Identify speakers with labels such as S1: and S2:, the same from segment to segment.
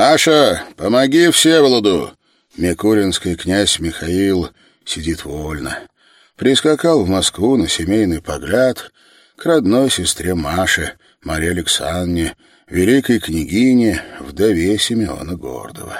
S1: «Аша, помоги Всеволоду!» Микулинский князь Михаил сидит вольно. Прискакал в Москву на семейный погляд к родной сестре Маше, Марии Александре, великой княгине, вдове Симеона Гордова.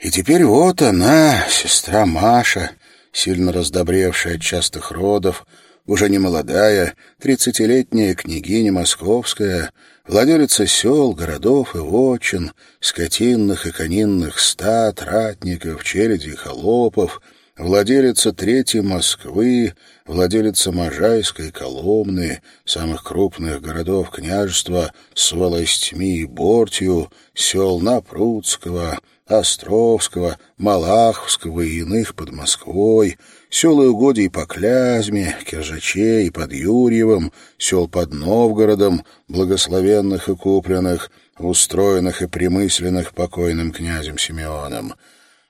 S1: И теперь вот она, сестра Маша, сильно раздобревшая от частых родов, уже не молодая, тридцатилетняя княгиня московская, владелица сел, городов и вотчин, скотинных и конинных стад, ратников, челяди и холопов, владелица Третьей Москвы, владелица Можайской Коломны, самых крупных городов княжества с властьми и бортью, сел Напрудского, Островского, Малаховского и иных под Москвой, сел и угодий по Клязьме, Киржаче и под Юрьевым, сел под Новгородом, благословенных и купленных, устроенных и примысленных покойным князем Симеоном.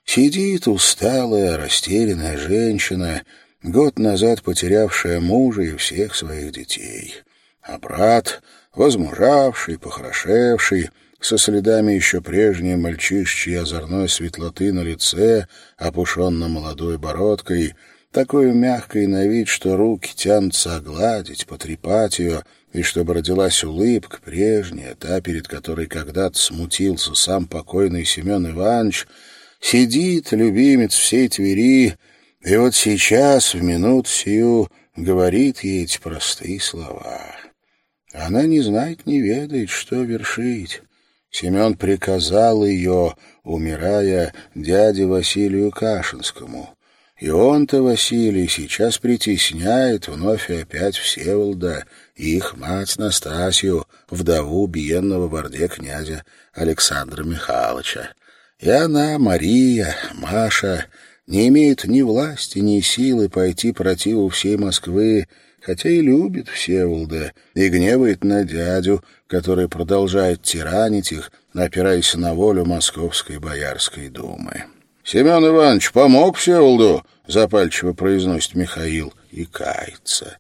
S1: Сидит усталая, растерянная женщина, год назад потерявшая мужа и всех своих детей. А брат, возмужавший, похорошевший, со следами еще прежней мальчишчьей озорной светлоты на лице, опушенном молодой бородкой, такой мягкой на вид, что руки тянутся огладить, потрепать ее, и чтобы родилась улыбка прежняя, та, перед которой когда-то смутился сам покойный Семен Иванович, сидит любимец всей Твери, и вот сейчас, в минут сию, говорит ей эти простые слова. Она не знает, не ведает, что вершить. Семен приказал ее, умирая, дяде Василию Кашинскому. И он-то, Василий, сейчас притесняет вновь и опять Всеволода и их мать Настасью, вдову убиенного в Орде князя Александра Михайловича. И она, Мария, Маша, не имеет ни власти, ни силы пойти противу всей Москвы, хотя и любит Всеволода, и гневает на дядю, который продолжает тиранить их, опираясь на волю Московской Боярской думы. «Семен Иванович помог Всеволоду?» — запальчиво произносит Михаил и кается.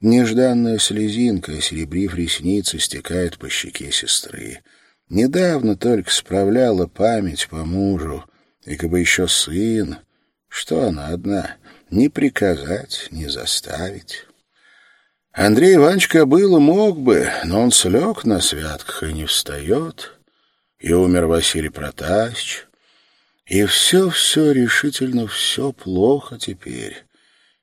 S1: Нежданная слезинка, серебрив ресницы, стекает по щеке сестры. Недавно только справляла память по мужу, и как бы еще сын. Что она одна? Не приказать, не заставить. Андрей Иванович Кобыла мог бы, но он слег на святках и не встает. И умер Василий Протасич. И все-все, решительно все плохо теперь.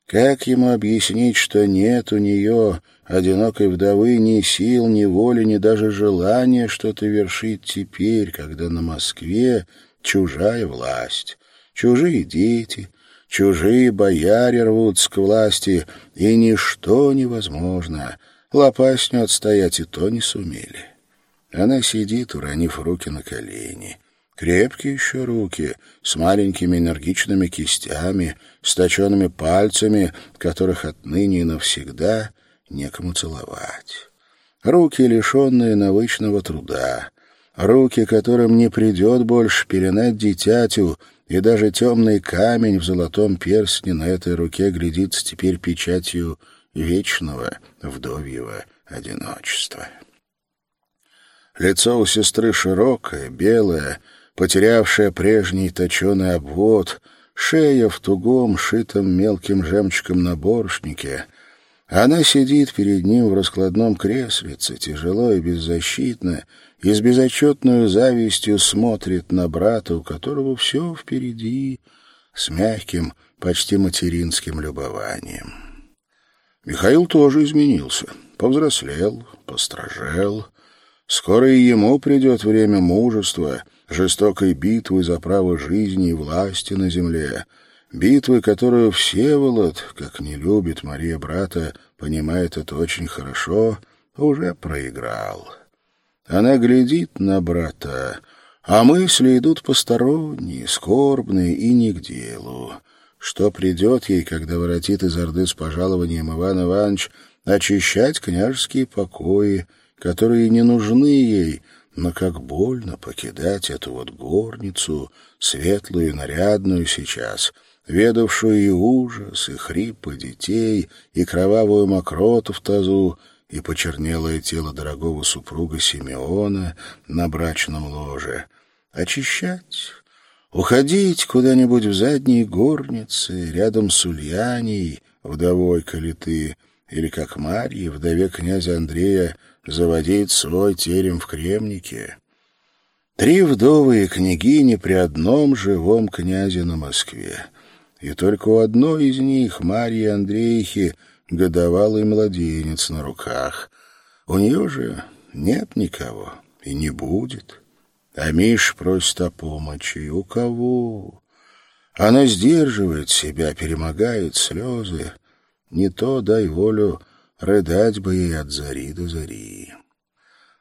S1: Как ему объяснить, что нет у нее, одинокой вдовы, ни сил, ни воли, ни даже желания что-то вершить теперь, когда на Москве чужая власть, чужие дети, Чужие бояре рвутся к власти, и ничто невозможно. Лопасню отстоять и то не сумели. Она сидит, уронив руки на колени. Крепкие еще руки, с маленькими энергичными кистями, с точенными пальцами, которых отныне и навсегда некому целовать. Руки, лишенные навычного труда, руки, которым не придет больше пеленать дитятю, и даже темный камень в золотом перстне на этой руке глядится теперь печатью вечного вдовьего одиночества. Лицо у сестры широкое, белое, потерявшее прежний точеный обвод, шея в тугом, шитом мелким жемчугом наборшнике. Она сидит перед ним в раскладном креслице, тяжело и беззащитно, и с безотчетной завистью смотрит на брата, у которого все впереди, с мягким, почти материнским любованием. Михаил тоже изменился, повзрослел, постражел. Скоро и ему придет время мужества, жестокой битвы за право жизни и власти на земле, битвы, которую Всеволод, как не любит Мария брата, понимает это очень хорошо, уже проиграл. Она глядит на брата, а мысли идут посторонние, скорбные и не к делу. Что придет ей, когда воротит из Орды с пожалованием Иван Иванович, очищать княжеские покои, которые не нужны ей, но как больно покидать эту вот горницу, светлую и нарядную сейчас, ведавшую и ужас, и хрипы детей, и кровавую мокроту в тазу, и почернелое тело дорогого супруга Симеона на брачном ложе. Очищать, уходить куда-нибудь в задние горницы, рядом с Ульяней, вдовой Калиты, или, как Марья, вдове князя Андрея, заводить свой терем в Кремнике. Три вдовы и княгини при одном живом князе на Москве. И только у одной из них, Марьи Андрейхи, годовалый младенец на руках. У нее же нет никого и не будет. А Миш просит о помощи. У кого? Она сдерживает себя, перемогает слезы. Не то, дай волю, рыдать бы ей от зари до зари.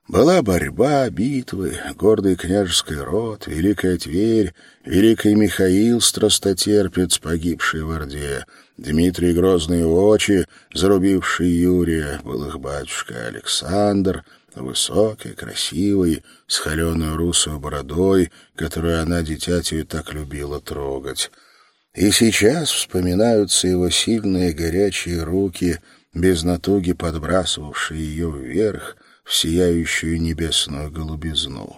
S1: Была борьба, битвы, гордый княжеский род, великая Тверь, великий Михаил страстотерпец, погибший в Орде, Дмитрий Грозные очи, зарубивший Юрия, был их батюшка Александр, высокий, красивый, с холеной русой бородой, которую она дитятью так любила трогать. И сейчас вспоминаются его сильные горячие руки, без натуги подбрасывавшие ее вверх, в сияющую небесную голубизну.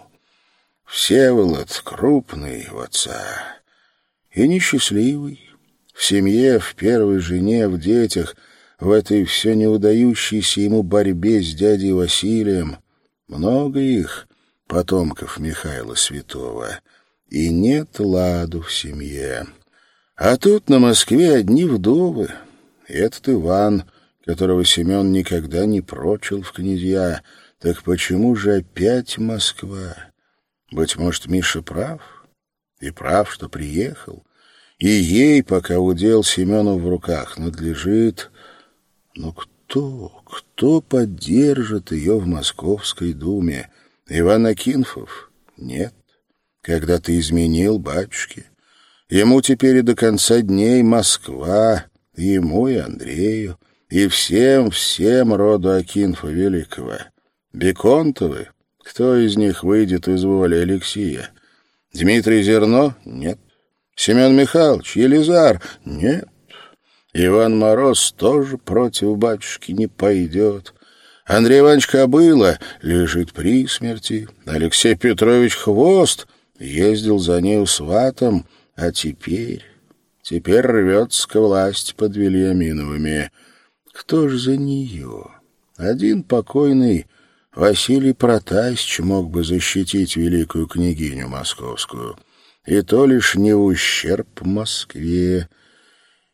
S1: Всеволод крупный в отца и несчастливый. В семье, в первой жене, в детях, в этой все не удающейся ему борьбе с дядей Василием. Много их, потомков Михаила Святого, и нет ладу в семье. А тут на Москве одни вдовы. И этот Иван, которого Семен никогда не прочил в князья, так почему же опять Москва? Быть может, Миша прав? И прав, что приехал. И ей, пока удел Семену в руках, надлежит... Но кто, кто поддержит ее в Московской думе? Иван Акинфов? Нет. Когда ты изменил батюшке. Ему теперь и до конца дней Москва, ему и Андрею, и всем-всем роду Акинфа Великого. Беконтовы? Кто из них выйдет из воли Алексия? Дмитрий Зерно? Нет. Семен Михайлович? Елизар? Нет. Иван Мороз тоже против батюшки не пойдет. Андрей Иванович Кобыла лежит при смерти. Алексей Петрович Хвост ездил за нею сватом, а теперь... Теперь рвется к власти под Вильяминовыми. Кто ж за нее? Один покойный Василий Протасич мог бы защитить великую княгиню московскую, и то лишь не ущерб Москве.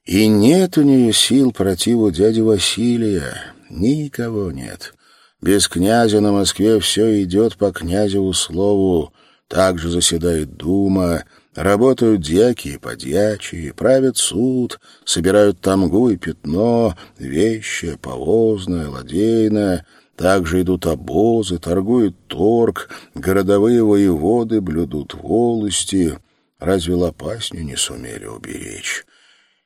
S1: И нет у нее сил противу дяди Василия, никого нет. Без князя на Москве все идет по князеву слову, также заседает дума, Работают дьяки и подьячие, правят суд, собирают тамгу и пятно, вещи, повозное, ладейное — также идут обозы, торгует торг, городовые воеводы блюдут волости. Разве лопасню не сумели уберечь?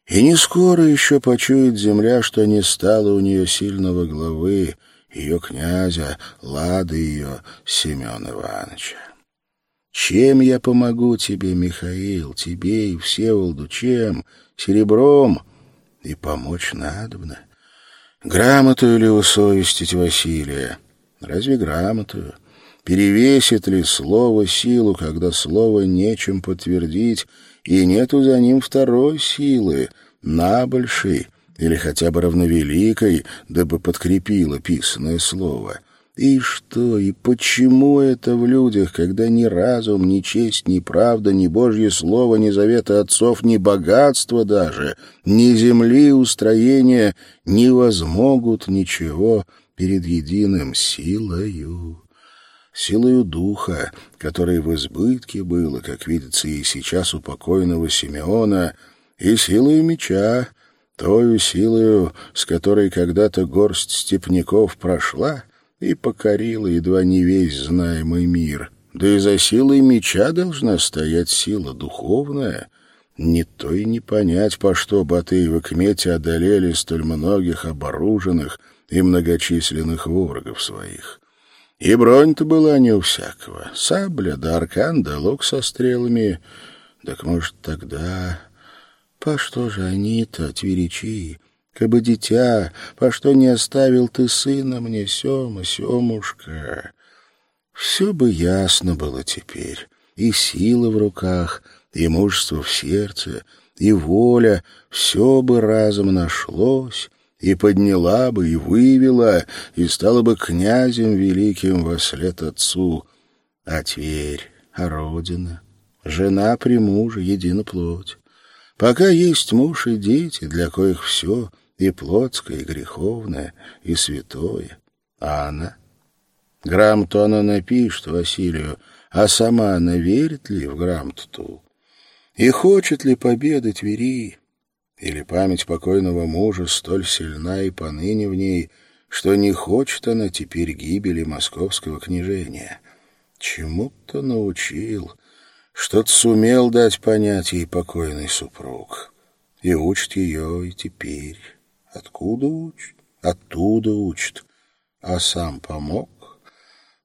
S1: И не скоро еще почует земля, что не стало у нее сильного главы, ее князя, лады ее, Семен Ивановича. Чем я помогу тебе, Михаил, тебе и Всеволоду, чем? Серебром? И помочь надобно. Грамоту ли усовестить Василия? Разве грамоту? Перевесит ли слово силу, когда слово нечем подтвердить, и нету за ним второй силы, набольшей или хотя бы равновеликой, дабы подкрепило писанное слово? И что, и почему это в людях, когда ни разум, ни честь, ни правда, ни Божье слово, ни заветы отцов, ни богатство даже, ни земли устроения не возмогут ничего перед единым силою? Силою духа, которой в избытке было, как видится и сейчас у покойного Симеона, и силою меча, тою силою, с которой когда-то горсть степняков прошла — и покорила едва не весь знаемый мир. Да и за силой меча должна стоять сила духовная. Не то и не понять, по что Батыевы кмети одолели столь многих оборуженных и многочисленных ворогов своих. И бронь-то была не у всякого. Сабля да аркан да лук со стрелами. Так, может, тогда... По что же они-то, тверичи, Кабы дитя, по что не оставил ты сына мне, Сема, Семушка? Все бы ясно было теперь. И сила в руках, и мужество в сердце, и воля, все бы разом нашлось, и подняла бы, и вывела, и стала бы князем великим во след отцу. А Тверь, а Родина, жена при муже, едина плоть. Пока есть муж и дети, для коих все и плотское, и греховное, и святое. А она? Грамоту она напишет Василию, а сама она верит ли в грамоту ту? И хочет ли победы Твери? Или память покойного мужа столь сильна и поныне в ней, что не хочет она теперь гибели московского княжения? Чему-то научил, что-то сумел дать понять ей покойный супруг. И учит ее и теперь. Откуда учит? Оттуда учит. А сам помог?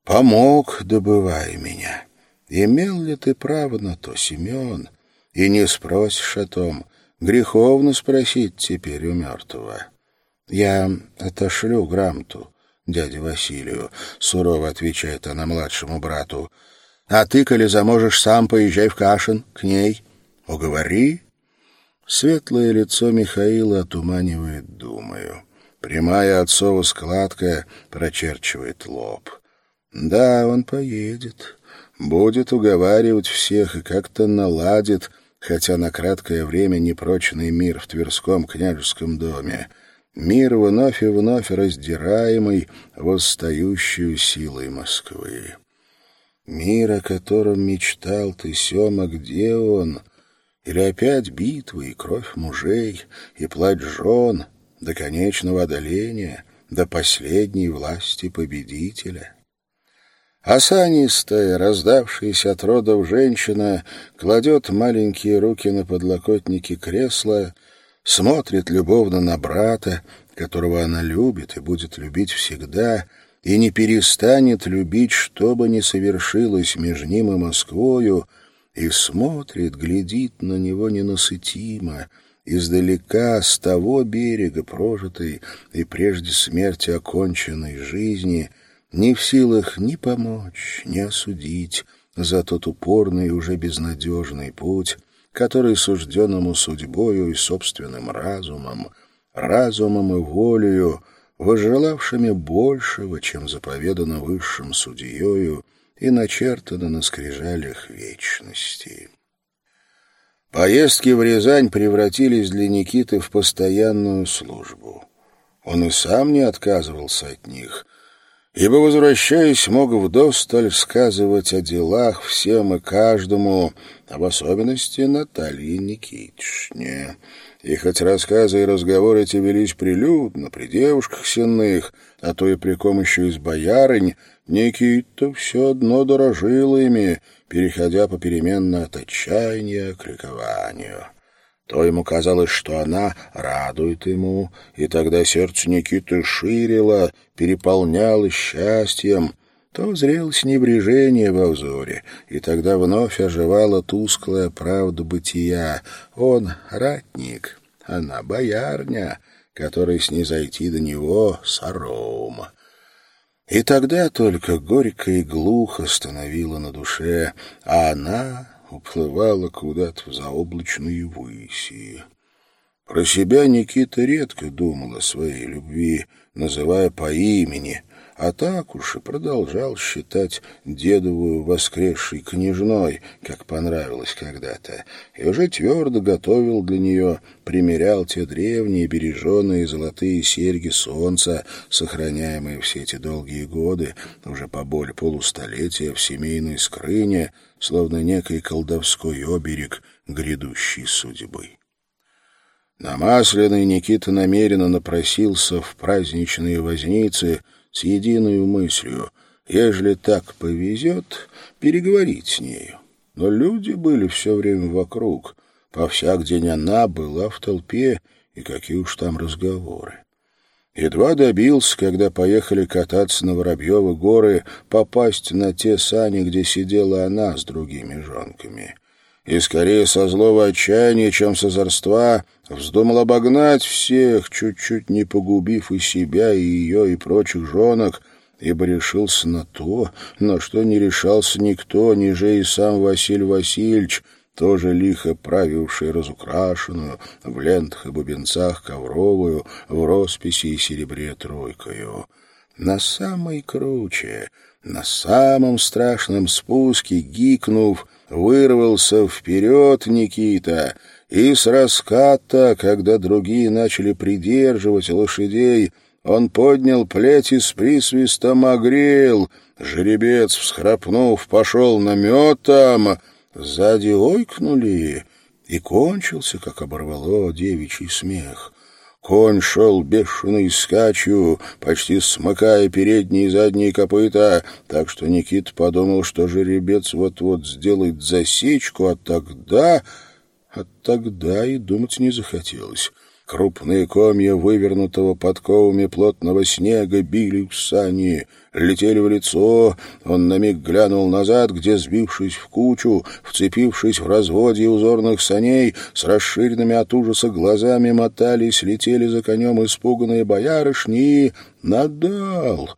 S1: Помог, добывая меня. Имел ли ты право на то, Семен? — и не спросишь о том. Греховно спросить теперь у мертвого. Я отошлю грамоту дяде Василию, сурово отвечает она младшему брату. А ты, коли заможешь, сам поезжай в Кашин, к ней. Уговори. Светлое лицо Михаила отуманивает, думаю. Прямая отцова складка прочерчивает лоб. Да, он поедет. Будет уговаривать всех и как-то наладит, хотя на краткое время непрочный мир в Тверском княжеском доме. Мир вновь и вновь раздираемый восстающую силой Москвы. Мир, о котором мечтал ты, Сема, где он? Или опять битвы и кровь мужей, и плач жен, до конечного одоления, до последней власти победителя?» Осанистая, раздавшаяся от родов женщина, кладет маленькие руки на подлокотники кресла, смотрит любовно на брата, которого она любит и будет любить всегда, и не перестанет любить, что бы ни совершилось между ним и Москвою, и смотрит, глядит на него ненасытимо, издалека, с того берега прожитой и прежде смерти оконченной жизни — не в силах ни помочь, ни осудить за тот упорный и уже безнадежный путь, который сужденному судьбою и собственным разумом, разумом и волею, возжелавшими большего, чем заповедано высшим судьею и начертано на скрижалях вечности. Поездки в Рязань превратились для Никиты в постоянную службу. Он и сам не отказывался от них, ибо, возвращаясь, мог вдосталь сказывать о делах всем и каждому, а в особенности Наталье Никитичне. И хоть рассказы и разговоры эти велись прилюдно, при девушках сенных, а то и при ком еще из боярынь, Никита все одно дорожил ими, переходя попеременно от отчаяния к ликованию. То ему казалось, что она радует ему, и тогда сердце Никиты ширило, переполнялось счастьем, то зрелось небрежение во взоре, и тогда вновь оживала тусклая правда бытия. Он — ратник, она — боярня, которой снизойти до него — сором. И тогда только горько и глухо становило на душе, а она уплывала куда-то в заоблачные выси. Про себя Никита редко думал о своей любви, называя по имени, а так уж и продолжал считать дедовую воскресшей княжной, как понравилось когда-то, и уже твердо готовил для нее, примерял те древние береженные золотые серьги солнца, сохраняемые все эти долгие годы, уже по более полустолетия в семейной скрыне, словно некий колдовской оберег грядущей судьбы. На Масляный Никита намеренно напросился в праздничные возницы с единой мыслью, ежели так повезет, переговорить с нею. Но люди были все время вокруг, по всяк день она была в толпе, и какие уж там разговоры. Едва добился, когда поехали кататься на Воробьевы горы, попасть на те сани, где сидела она с другими жонками. И скорее со злого отчаяния, чем с озорства, вздумал обогнать всех, чуть-чуть не погубив и себя, и ее, и прочих женок, ибо решился на то, на что не решался никто, ниже и сам Василий Васильевич, тоже лихо правивший разукрашенную, в лентах и бубенцах ковровую, в росписи и серебре тройкою. На самой круче, на самом страшном спуске, гикнув, вырвался вперед Никита, и с раската, когда другие начали придерживать лошадей, он поднял плеть и с присвистом огрел. Жеребец, всхрапнув, пошел наметом. Сзади ойкнули, и кончился, как оборвало девичий смех. Конь шел бешеной скачью, почти смыкая передние и задние копыта, так что Никит подумал, что жеребец вот-вот сделает засечку, а тогда... А тогда и думать не захотелось. Крупные комья вывернутого подковами плотного снега били в сани, летели в лицо. Он на миг глянул назад, где, сбившись в кучу, вцепившись в разводье узорных саней, с расширенными от ужаса глазами мотались, летели за конем испуганные боярышни и... Надал!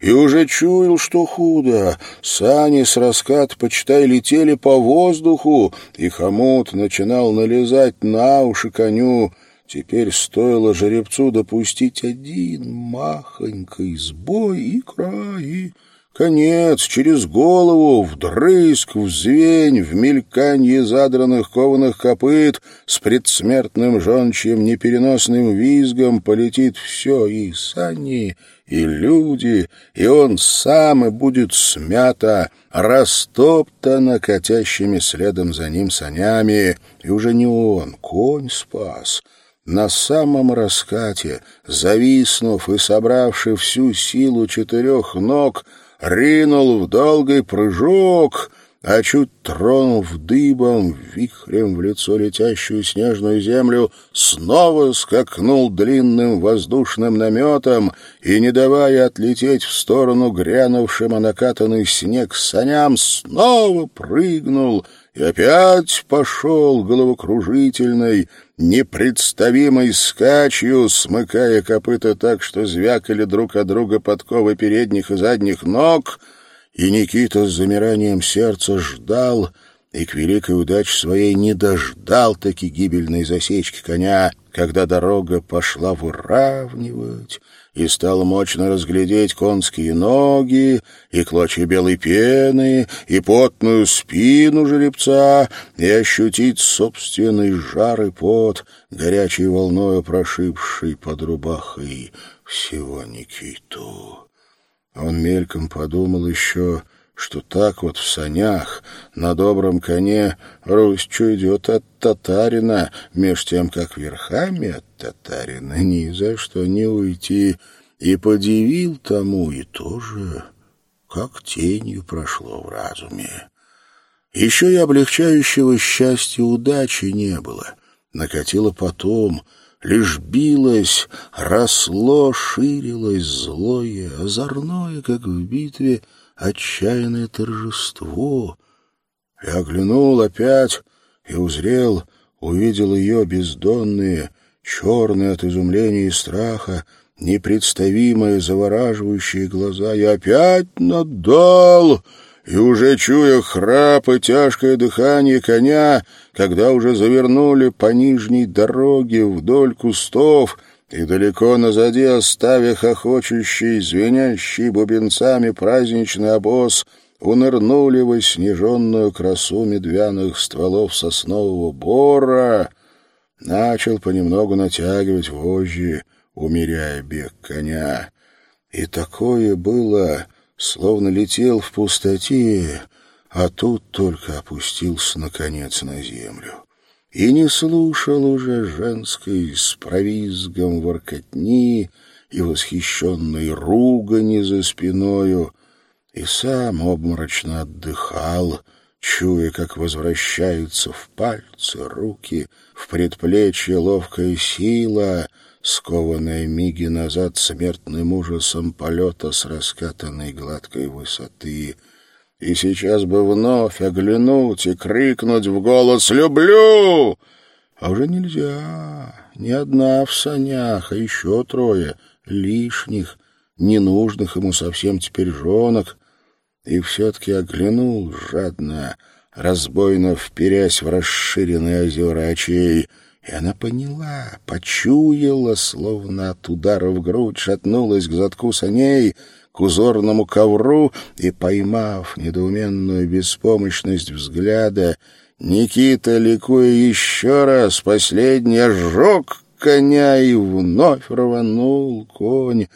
S1: и уже чуял, что худо. Сани с раскат, почитай, летели по воздуху, и хомут начинал налезать на уши коню. Теперь стоило жеребцу допустить один махонький сбой и край, конец. Через голову, вдрызг, взвень, в мельканье задранных кованых копыт. С предсмертным жончьим непереносным визгом полетит все, и сани, и люди, и он сам, и будет смято, растоптано катящими следом за ним санями, и уже не он, конь спас — на самом раскате, зависнув и собравший всю силу четырех ног, ринул в долгий прыжок, а чуть тронув дыбом, вихрем в лицо летящую снежную землю, снова скакнул длинным воздушным наметом и, не давая отлететь в сторону грянувшим о накатанный снег саням, снова прыгнул и опять пошел головокружительной, непредставимой скачью, смыкая копыта так, что звякали друг от друга подковы передних и задних ног, и Никита с замиранием сердца ждал и к великой удаче своей не дождал таки гибельной засечки коня, когда дорога пошла выравнивать, и стал мощно разглядеть конские ноги, и клочья белой пены, и потную спину жеребца, и ощутить собственный жар и пот, горячей волною прошибший под рубахой всего Никиту. Он мельком подумал еще что так вот в санях на добром коне Русь идет от татарина, меж тем, как верхами от татарина ни за что не уйти, и подивил тому и тоже, как тенью прошло в разуме. Еще и облегчающего счастья удачи не было. Накатило потом, лишь билось, росло, ширилось злое, озорное, как в битве, отчаянное торжество. Я оглянул опять и узрел, увидел ее бездонные, черные от изумления и страха, непредставимые завораживающие глаза. Я опять надал, и уже чуя храп и тяжкое дыхание коня, когда уже завернули по нижней дороге вдоль кустов — и далеко назади, оставив хохочущий, звенящий бубенцами праздничный обоз, унырнули в снеженную красу медвяных стволов соснового бора, начал понемногу натягивать вожжи, умеряя бег коня. И такое было, словно летел в пустоте, а тут только опустился, наконец, на землю и не слушал уже женской с провизгом воркотни и восхищенной ругани за спиною, и сам обморочно отдыхал, чуя, как возвращаются в пальцы, руки, в предплечье ловкая сила, скованная миги назад смертным ужасом полета с раскатанной гладкой высоты — И сейчас бы вновь оглянуть и крикнуть в голос «Люблю!» А уже нельзя. Не одна в санях, а еще трое, лишних, ненужных ему совсем теперь жонок. И все-таки оглянул жадно, разбойно вперясь в расширенные озера очей — и она поняла, почуяла, словно от удара в грудь, шатнулась к задку саней, к узорному ковру и, поймав недоуменную беспомощность взгляда, Никита, ликуя еще раз, последний ожег коня и вновь рванул конь.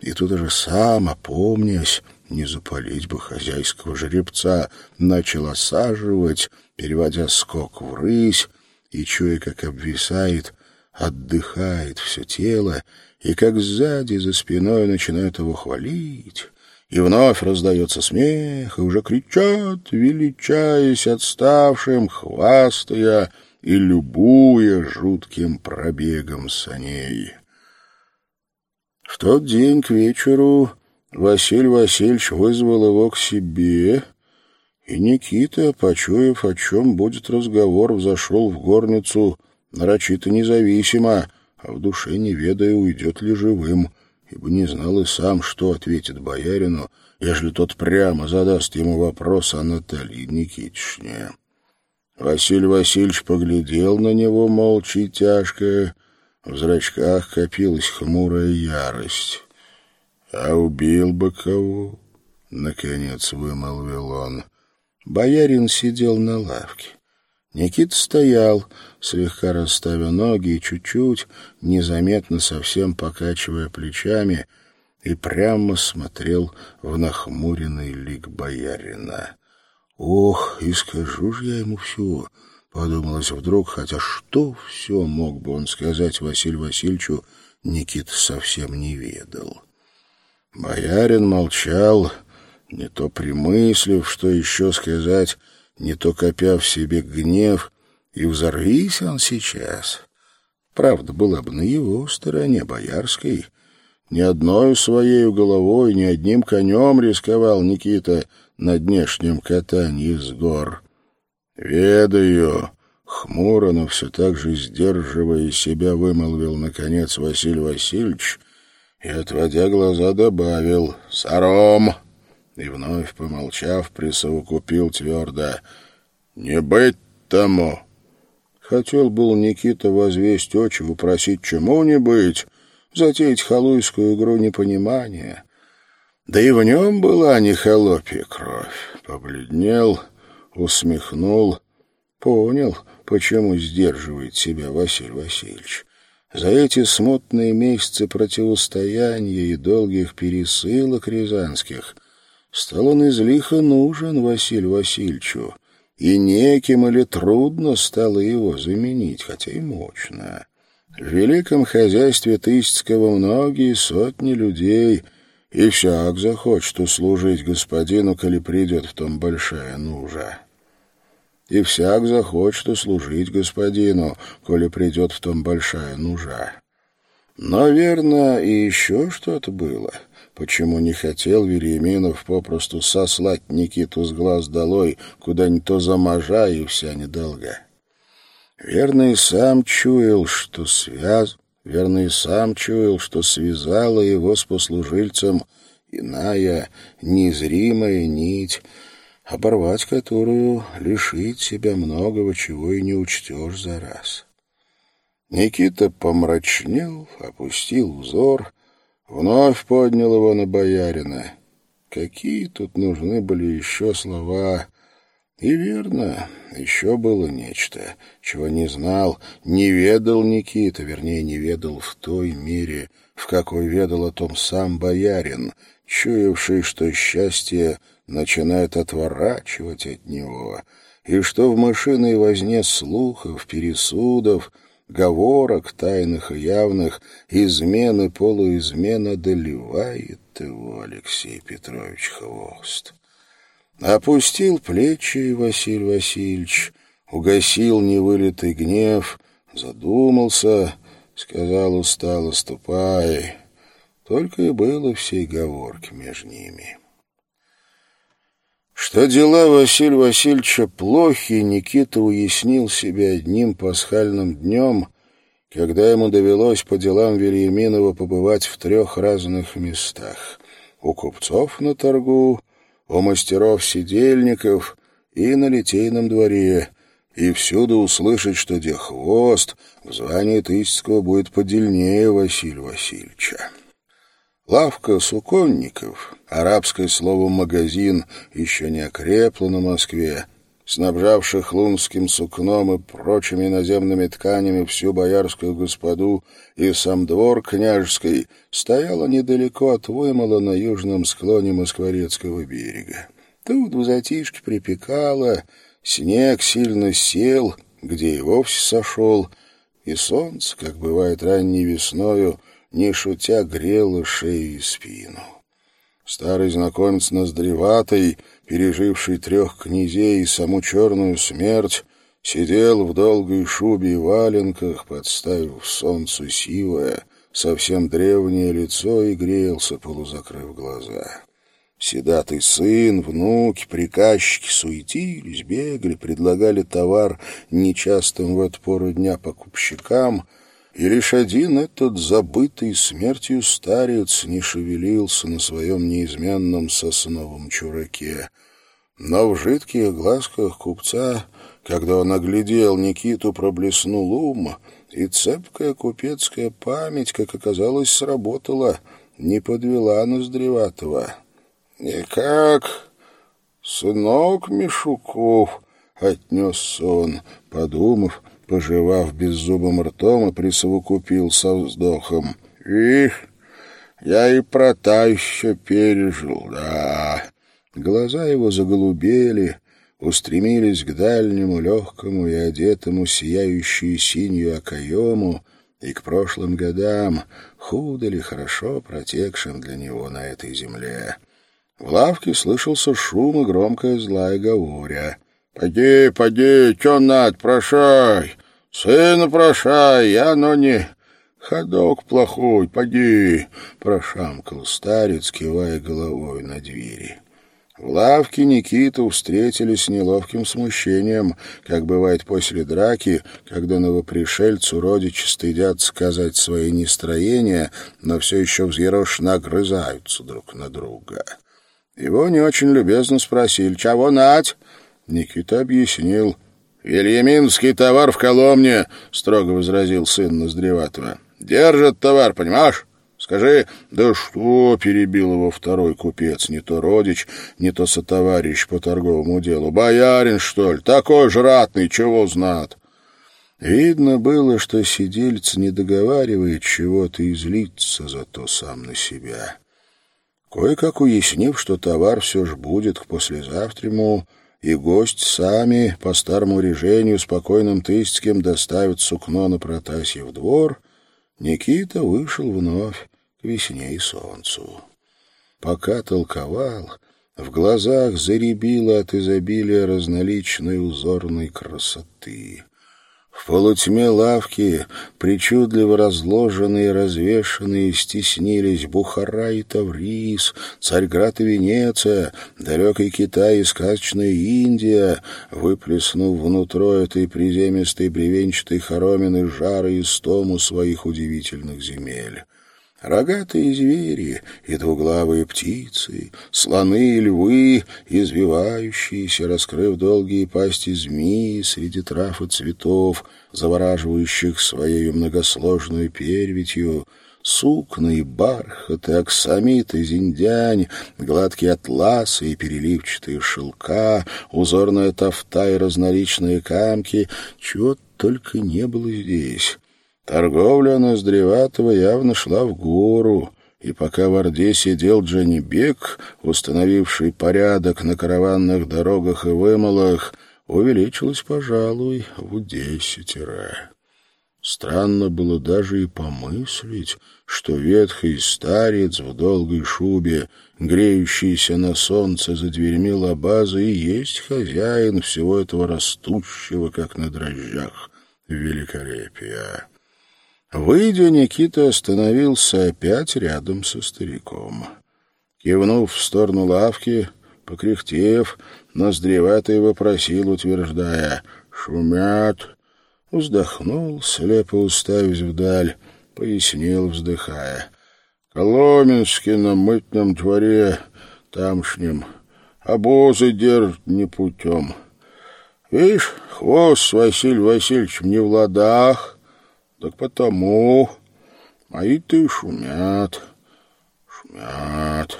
S1: И тут уже сам, опомнясь, не запалить бы хозяйского жеребца, начал осаживать, переводя скок в рысь, и, чуя, как обвисает, отдыхает все тело, и как сзади за спиной начинают его хвалить, и вновь раздается смех, и уже кричат, величаясь отставшим, хвастая и любуя жутким пробегом саней. В тот день к вечеру Василий Васильевич вызвал его к себе и Никита, почуяв, о чем будет разговор, взошел в горницу нарочито независимо, а в душе не ведая, уйдет ли живым, ибо не знал и сам, что ответит боярину, ежели тот прямо задаст ему вопрос о Наталье Никитичне. Василий Васильевич поглядел на него молча и тяжко, в зрачках копилась хмурая ярость. «А убил бы кого?» — наконец вымолвил он. Боярин сидел на лавке. Никита стоял, слегка расставя ноги и чуть-чуть, незаметно совсем покачивая плечами, и прямо смотрел в нахмуренный лик боярина. «Ох, и скажу же я ему все!» — подумалось вдруг, хотя что все мог бы он сказать Василию Васильевичу, Никита совсем не ведал. Боярин молчал, — не то примыслив, что еще сказать, не то копя в себе гнев, и взорвись он сейчас. Правда была бы на его стороне, боярской. Ни одной своей головой, ни одним конем рисковал Никита на днешнем катании с гор. «Ведаю», — хмуро, но все так же сдерживая себя, вымолвил, наконец, Василий Васильевич и, отводя глаза, добавил «Саром!» и, вновь помолчав, присовокупил твердо «Не быть тому!» Хотел был Никита возвесть очи, упросить чему-нибудь, затеять халуйскую игру непонимания. Да и в нем была не холопья кровь. Побледнел, усмехнул, понял, почему сдерживает себя Василий Васильевич. За эти смутные месяцы противостояния и долгих пересылок рязанских Стал он излихо нужен Василию Васильевичу, и неким или трудно стало его заменить, хотя и мощно. В великом хозяйстве Тысяцкого многие сотни людей, и всяк захочет услужить господину, коли придет в том большая нужа. И всяк захочет услужить господину, коли придет в том большая нужа. Но, верно, и еще что-то было — почему не хотел Вереминов попросту сослать Никиту с глаз долой куда-нибудь то за можа и вся недолга. Верно и сам чуял, что связ... Верно и сам чуял, что связала его с послужильцем иная, незримая нить, оборвать которую лишить себя многого, чего и не учтешь за раз. Никита помрачнел, опустил взор — Вновь поднял его на боярина. Какие тут нужны были еще слова? И верно, еще было нечто, чего не знал, не ведал Никита, вернее, не ведал в той мере, в какой ведал о том сам боярин, чуявший, что счастье начинает отворачивать от него, и что в мышиной возне слухов, пересудов — говорок, тайных и явных, измены, полуизмен одолевает его Алексей Петрович Хвост. Опустил плечи Василий Васильевич, угасил невылитый гнев, задумался, сказал устало «ступай». Только и было всей говорки между ними. Что дела Василия Васильевича плохи, Никита уяснил себе одним пасхальным днем, когда ему довелось по делам Вильяминова побывать в трех разных местах. У купцов на торгу, у мастеров-сидельников и на литейном дворе, и всюду услышать, что Дехвост в звании Тысяцкого будет подельнее Василия Васильевича. Лавка суконников, арабское слово «магазин» еще не окрепло на Москве, снабжавших лунским сукном и прочими наземными тканями всю боярскую господу и сам двор княжеский, стояла недалеко от вымола на южном склоне Москворецкого берега. Тут в затишке припекало, снег сильно сел, где и вовсе сошел, и солнце, как бывает ранней весною, не шутя, грела шею и спину. Старый знакомец Ноздреватый, переживший трех князей и саму черную смерть, сидел в долгой шубе и валенках, подставив солнцу сивое, совсем древнее лицо и грелся, полузакрыв глаза. Седатый сын, внуки, приказчики суетились, бегали, предлагали товар нечастым в эту пору дня покупщикам — и лишь один этот забытый смертью старец не шевелился на своем неизменном сосновом чураке. Но в жидких глазках купца, когда он оглядел Никиту, проблеснул ум, и цепкая купецкая память, как оказалось, сработала, не подвела Ноздреватого. «Никак, сынок Мишуков», — отнес он, подумав, — пожевав беззубым ртом и присовокупил со вздохом. «Вишь, я и про та еще пережил, да». Глаза его заголубели, устремились к дальнему, легкому и одетому сияющую синюю окоему и к прошлым годам, худо ли хорошо протекшим для него на этой земле. В лавке слышался шум и громкая злая говоря. «Поди, поди, чё над, прошай! Сына прошай, я, но не... Ходок плохой, поди!» — прошамкал старец, кивая головой на двери. В лавке Никиту встретили с неловким смущением, как бывает после драки, когда новопришельцу родичи стыдят сказать свои нестроения, но все еще взъерошенно огрызаются друг на друга. Его не очень любезно спросили, «Чего нать?» Никита объяснил. «Вильяминский товар в Коломне», — строго возразил сын Ноздреватого. «Держат товар, понимаешь? Скажи...» «Да что?» — перебил его второй купец, не то родич, не то сотоварищ по торговому делу. «Боярин, что ли? Такой же ратный, чего знат?» Видно было, что сидельц не договаривает чего-то и злится зато сам на себя. Кое-как уяснив, что товар все ж будет к послезавтраму, и гость сами по старому решению спокойным Тыстским доставят сукно на Протасьев двор, Никита вышел вновь к весне и солнцу. Пока толковал, в глазах заребило от изобилия разноличной узорной красоты. В полутьме лавки, причудливо разложенные и развешанные, стеснились Бухара и Таврис, Царьград и Венеция, далекий Китай и сказочная Индия, выплеснув внутрь этой приземистой бревенчатой хоромины жары и стому своих удивительных земель. Рогатые звери и двуглавые птицы, слоны и львы, извивающиеся, раскрыв долгие пасти змеи среди трав и цветов, завораживающих своей многосложной перевитью, сукна и бархат, и оксамит, и зиндянь, гладкие атласы и переливчатые шелка, узорная тофта и разноличные камки, чего только не было здесь. Торговля Ноздреватого явно шла в гору, и пока в Орде сидел Дженни Бек, установивший порядок на караванных дорогах и вымолах, увеличилась, пожалуй, в десятеро. Странно было даже и помыслить, что ветхий старец в долгой шубе, греющийся на солнце за дверьми лабазы, и есть хозяин всего этого растущего, как на дрожжах, великолепия. Выйдя, Никита остановился опять рядом со стариком. Кивнув в сторону лавки, покряхтев, ноздреватый вопросил, утверждая «Шумят». Вздохнул, слепо уставясь вдаль, пояснил, вздыхая. «Коломенский на мытном дворе тамшнем, обозы держат не путем. Видишь, хвост с Василием Васильевичем не в ладах, так потому мои-то и шумят, шумят».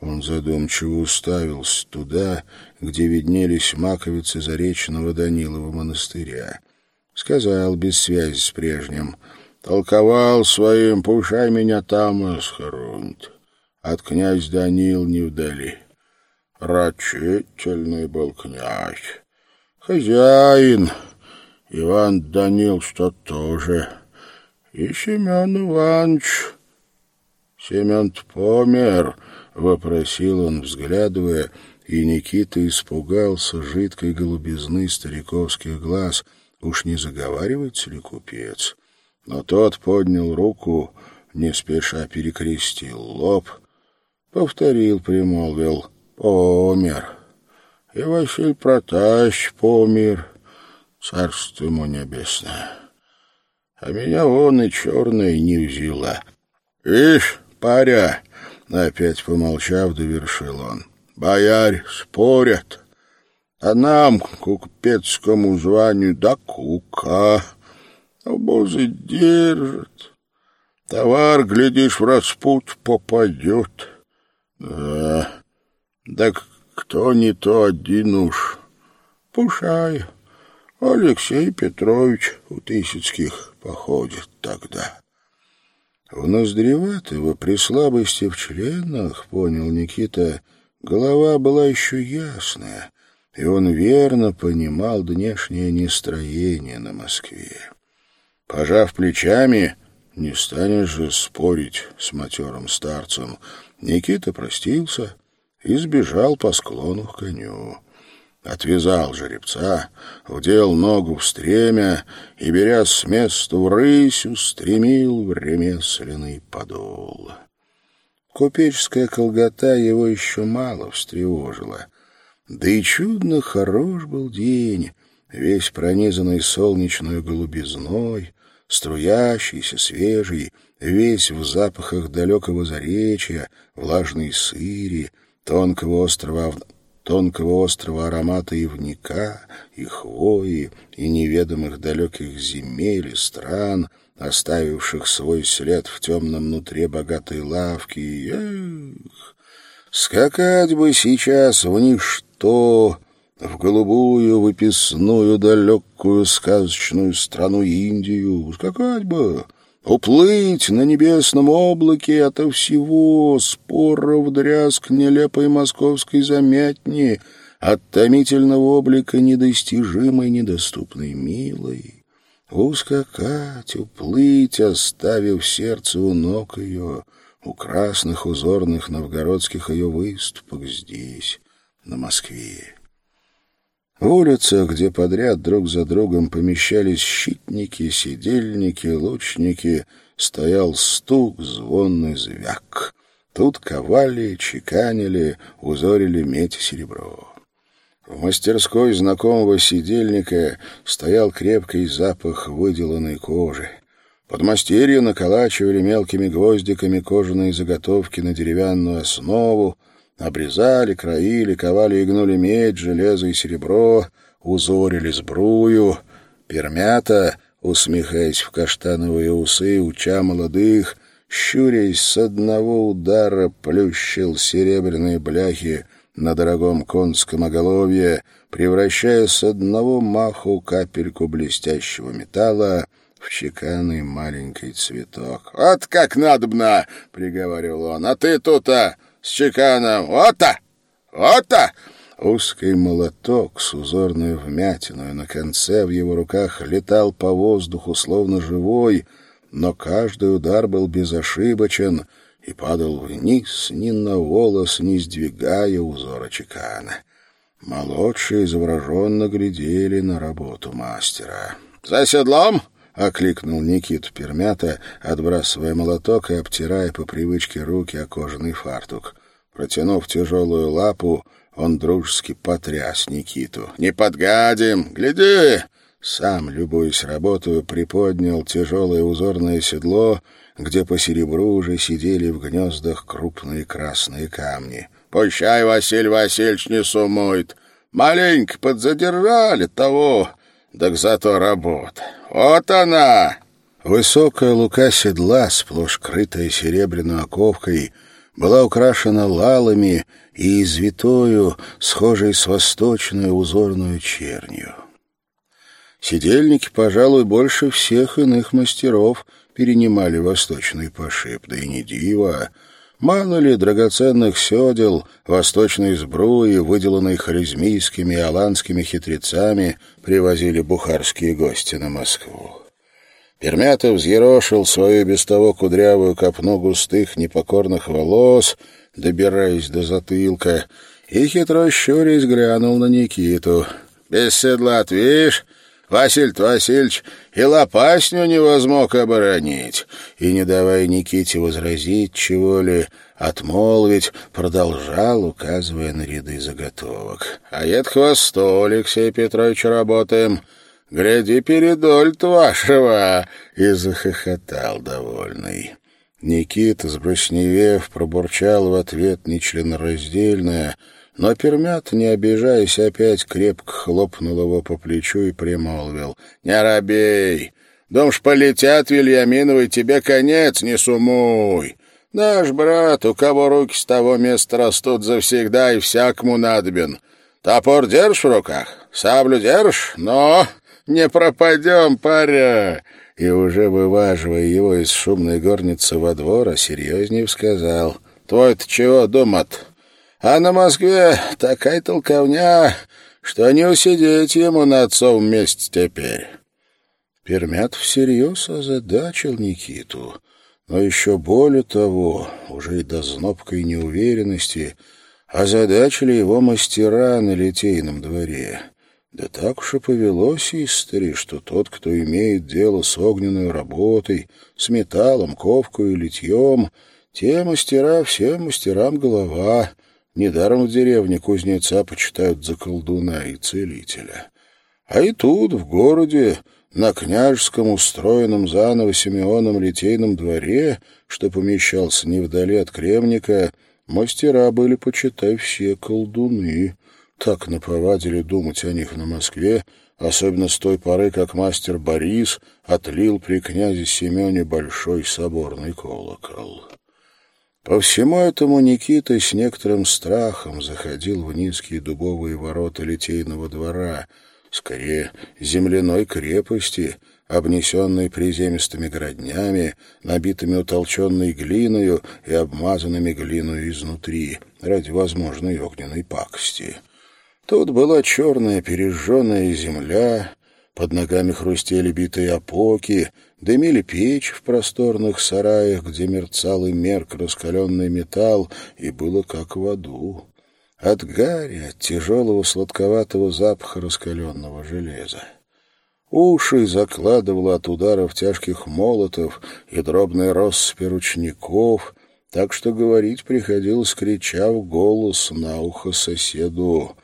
S1: Он задумчиво уставился туда, где виднелись маковицы Заречного Данилова монастыря. Сказал без связи с прежним. Толковал своим, пушай меня там схоронит. От князь Данил не вдали. Рачительный был князь. Хозяин. Иван Данил что тоже. И Семен Иванович. Семен помер, — вопросил он, взглядывая, и Никита испугался жидкой голубизны стариковских глаз. Уж не заговаривается ли купец? Но тот поднял руку, не спеша перекрестил лоб, повторил, примолвил «Помер». И Василий Протащ помер, царство ему небесное. А меня он и черная не взяла. «Ишь, паря!» — опять помолчав, довершил он. «Боярь спорят, а нам, купецкому званию, да кука». Обозы держат. Товар, глядишь, в распут попадет. Да, так кто не то один уж. Пушай. Алексей Петрович у Тысяцких походит тогда. У Ноздреватого при слабости в членах, понял Никита, голова была еще ясная, и он верно понимал внешнее нестроение на Москве. Пожав плечами, не станешь же спорить с матерым старцем, Никита простился и сбежал по склону к коню. Отвязал жеребца, вдел ногу в стремя и, беря с места в рысь, устремил в ремесленный подол. Купеческая колгота его еще мало встревожила. Да и чудно хорош был день, весь пронизанный солнечной голубизной, струящийся, свежий, весь в запахах далекого заречья, влажной сыри, тонкого острова тонкого острова аромата ивника и хвои, и неведомых далеких земель и стран, оставивших свой след в темном нутре богатой лавки. Эх, скакать бы сейчас в ничто, в голубую, выписную, далекую, сказочную страну Индию. Скакать бы, уплыть на небесном облаке ото всего, споров дрязг нелепой московской замятни, от томительного облика недостижимой, недоступной, милой. Ускакать, уплыть, оставив сердце у ног ее, у красных узорных новгородских ее выступок здесь, на Москве. В улицах, где подряд друг за другом помещались щитники, сидельники, лучники, стоял стук, звон и звяк. Тут ковали, чеканили, узорили медь и серебро. В мастерской знакомого сидельника стоял крепкий запах выделанной кожи. Подмастерья наколачивали мелкими гвоздиками кожаные заготовки на деревянную основу, Обрезали, краили, ковали и гнули медь, железо и серебро, узорили сбрую. Пермята, усмехаясь в каштановые усы, уча молодых, щурясь с одного удара, плющил серебряные бляхи на дорогом конском оголовье, превращая с одного маху капельку блестящего металла в чеканный маленький цветок. «Вот как надобно!» — приговаривал он. «А ты тут-то с чеканом. Вот-то! Вот-то!» Узкий молоток с узорной вмятиной на конце в его руках летал по воздуху, словно живой, но каждый удар был безошибочен и падал вниз, ни на волос, не сдвигая узора чекана. Молодшие завороженно глядели на работу мастера. «За седлом!» — окликнул Никиту Пермята, отбрасывая молоток и обтирая по привычке руки о кожаный фартук. Протянув тяжелую лапу, он дружески потряс Никиту. «Не подгадим! Гляди!» Сам, любуясь работаю, приподнял тяжелое узорное седло, где по серебру уже сидели в гнездах крупные красные камни. «Пущай, Василий Васильевич, не сумует. Маленько подзадержали того, так зато работа. Вот она!» Высокая лука седла, сплошь крытая серебряной оковкой, была украшена лалами и извитою, схожей с восточной узорную чернью. Сидельники, пожалуй, больше всех иных мастеров перенимали восточный пошиб, да и не диво. Мало ли драгоценных седел, восточной сбруи, выделанной харизмийскими и аланскими хитрецами, привозили бухарские гости на Москву. Пермятов взъерошил свою без того кудрявую копну густых непокорных волос, добираясь до затылка, и хитро щурясь глянул на Никиту. «Без седла, видишь, Василь Васильевич и лопасню невозмог оборонить». И, не давая Никите возразить чего-ли, отмолвить, продолжал, указывая на ряды заготовок. «А это хвосту, Алексей Петрович, работаем». Гляди, передольт вашего!» И захохотал довольный. Никита, сбросневев, пробурчал в ответ нечленораздельное, но Пермят, не обижаясь, опять крепко хлопнул его по плечу и примолвил. «Не робей! Думаешь, полетят, Вильяминовы, тебе конец, не сумуй! Наш брат, у кого руки с того места растут завсегда и всякому надобен. Топор держишь в руках? Саблю держишь? Но не пропадем, паря!» И уже вываживая его из шумной горницы во двор, а серьезнее сказал. «Твой-то чего думат? А на Москве такая толковня, что не усидеть ему на отцовом месте теперь». Пермят всерьез озадачил Никиту, но еще более того, уже и до знобкой неуверенности, озадачили его мастера на Литейном дворе. Да так уж и повелось истори, что тот, кто имеет дело с огненной работой, с металлом, ковкой и литьем, те мастера всем мастерам голова. Недаром в деревне кузнеца почитают за колдуна и целителя. А и тут, в городе, на княжеском устроенном заново Симеоном литейном дворе, что помещался не вдали от Кремника, мастера были, почитай, все колдуны — так наповадили думать о них на Москве, особенно с той поры, как мастер Борис отлил при князе Семене большой соборный колокол. По всему этому Никита с некоторым страхом заходил в низкие дубовые ворота литейного двора, скорее земляной крепости, обнесенной приземистыми городнями, набитыми утолченной глиною и обмазанными глиною изнутри, ради возможной огненной пакости. Тут была черная пережженная земля, под ногами хрустели битые опоки, дымили печь в просторных сараях, где мерцал и мерк раскаленный металл, и было как в аду. От гари, от тяжелого сладковатого запаха раскаленного железа. Уши закладывало от ударов тяжких молотов и дробный россыпи ручников, так что говорить приходилось, крича в голос на ухо соседу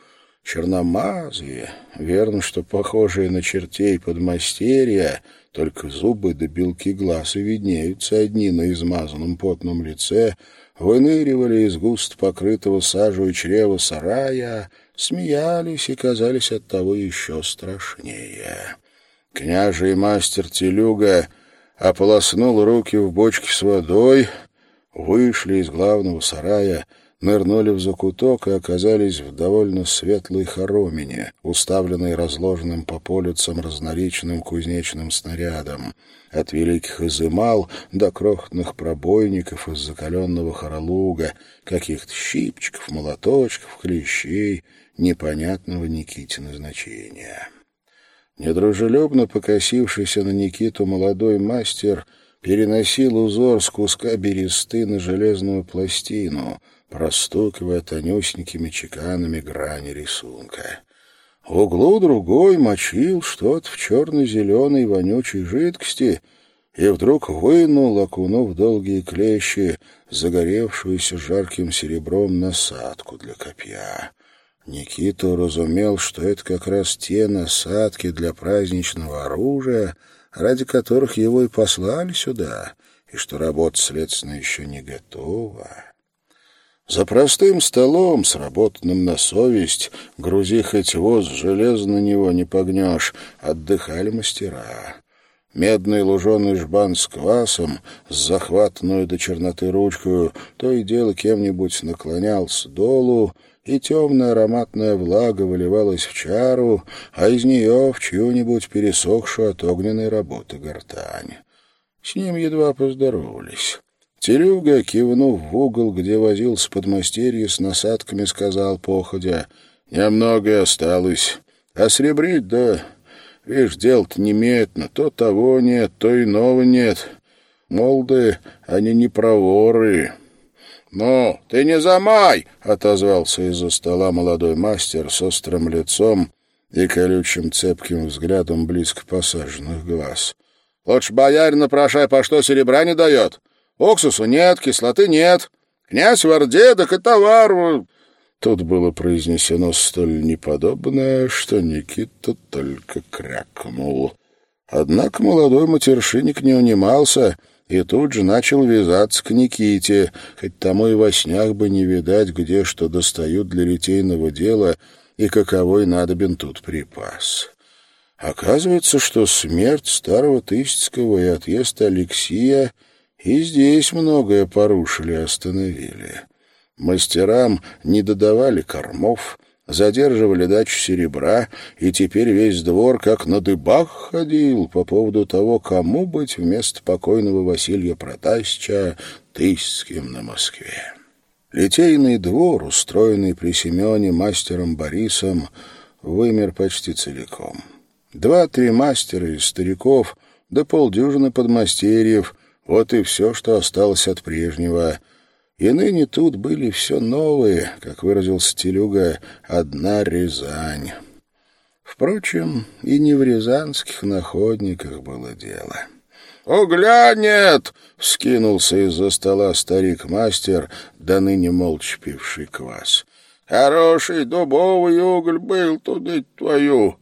S1: черномазые, верно, что похожие на чертей подмастерья, только зубы да белки глаз и виднеются одни на измазанном потном лице, выныривали из густ покрытого сажей чрева сарая, смеялись и казались оттого еще страшнее. Княжий мастер Телюга ополоснул руки в бочке с водой, вышли из главного сарая — нырнули в закуток и оказались в довольно светлой хоромине, уставленной разложенным по полюцам разноречным кузнечным снарядом, от великих изымал до крохотных пробойников из закаленного хоролуга, каких-то щипчиков, молоточков, клещей, непонятного Никитина значения. Недружелюбно покосившийся на Никиту молодой мастер переносил узор с куска бересты на железную пластину — простукивая тонюсенькими чеканами грани рисунка. В углу другой мочил что-то в черно-зеленой вонючей жидкости, и вдруг вынул, окунув долгие клещи, загоревшуюся жарким серебром насадку для копья. Никита разумел, что это как раз те насадки для праздничного оружия, ради которых его и послали сюда, и что работа, следственно, еще не готова. За простым столом, сработанным на совесть, грузи хоть воз, железо на него не погнешь, отдыхали мастера. Медный луженый жбан с квасом, с захватанную до черноты ручкою, то и дело кем-нибудь наклонялся долу, и темная ароматная влага выливалась в чару, а из нее в чью-нибудь пересохшую от огненной работы гортань. С ним едва поздоровались. Терюга, кивнув в угол, где возился подмастерье с насадками, сказал походя, «Немного осталось. А сребрить, да, видишь, дело-то неметно. То того нет, то иного нет. Молды, они не проворы». «Ну, ты не замай!» — отозвался из-за стола молодой мастер с острым лицом и колючим цепким взглядом близко посаженных глаз. «Лучше боярина прошай, по что серебра не дает. Уксусу нет, кислоты нет. Князь в Орде, так и товар...» Тут было произнесено столь неподобное, что Никита только крякнул. Однако молодой матершинник не унимался — и тут же начал вязаться к Никите, хоть тому и во снях бы не видать, где что достают для литейного дела и каковой надобен тут припас. Оказывается, что смерть старого Тысяцкого и отъезд Алексия и здесь многое порушили и остановили. Мастерам не додавали кормов, задерживали дачу серебра, и теперь весь двор как на дыбах ходил по поводу того, кому быть вместо покойного Василия Протасича Тысяцким на Москве. Литейный двор, устроенный при Семене мастером Борисом, вымер почти целиком. Два-три мастера из стариков, да полдюжины подмастерьев — вот и все, что осталось от прежнего — и ныне тут были все новые, как выразился Телюга, одна Рязань. Впрочем, и не в рязанских находниках было дело. «Угля нет!» — вскинулся из-за стола старик-мастер, да ныне молча пивший квас. «Хороший дубовый уголь был туда твою.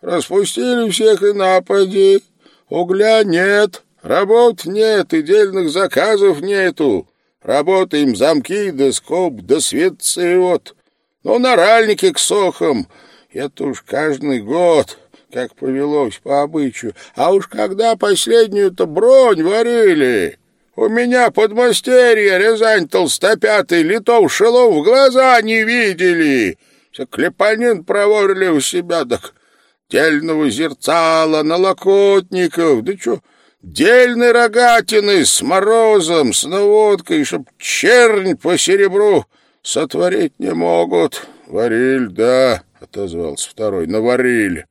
S1: Распустили всех и напади. Угля нет, работ нет и дельных заказов нету. Работаем замки да скоб да свет вот. Ну, наральники к сохам. Это уж каждый год, как повелось по обычаю. А уж когда последнюю-то бронь варили... У меня подмастерье Рязань толстопятый, литов шелов в глаза не видели. Все клепанин проворили у себя, так дельного зерцала, налокотников, да что дельной рогатины с морозом, с наводкой, чтоб чернь по серебру сотворить не могут. Вариль, да, — отозвался второй, — наварили.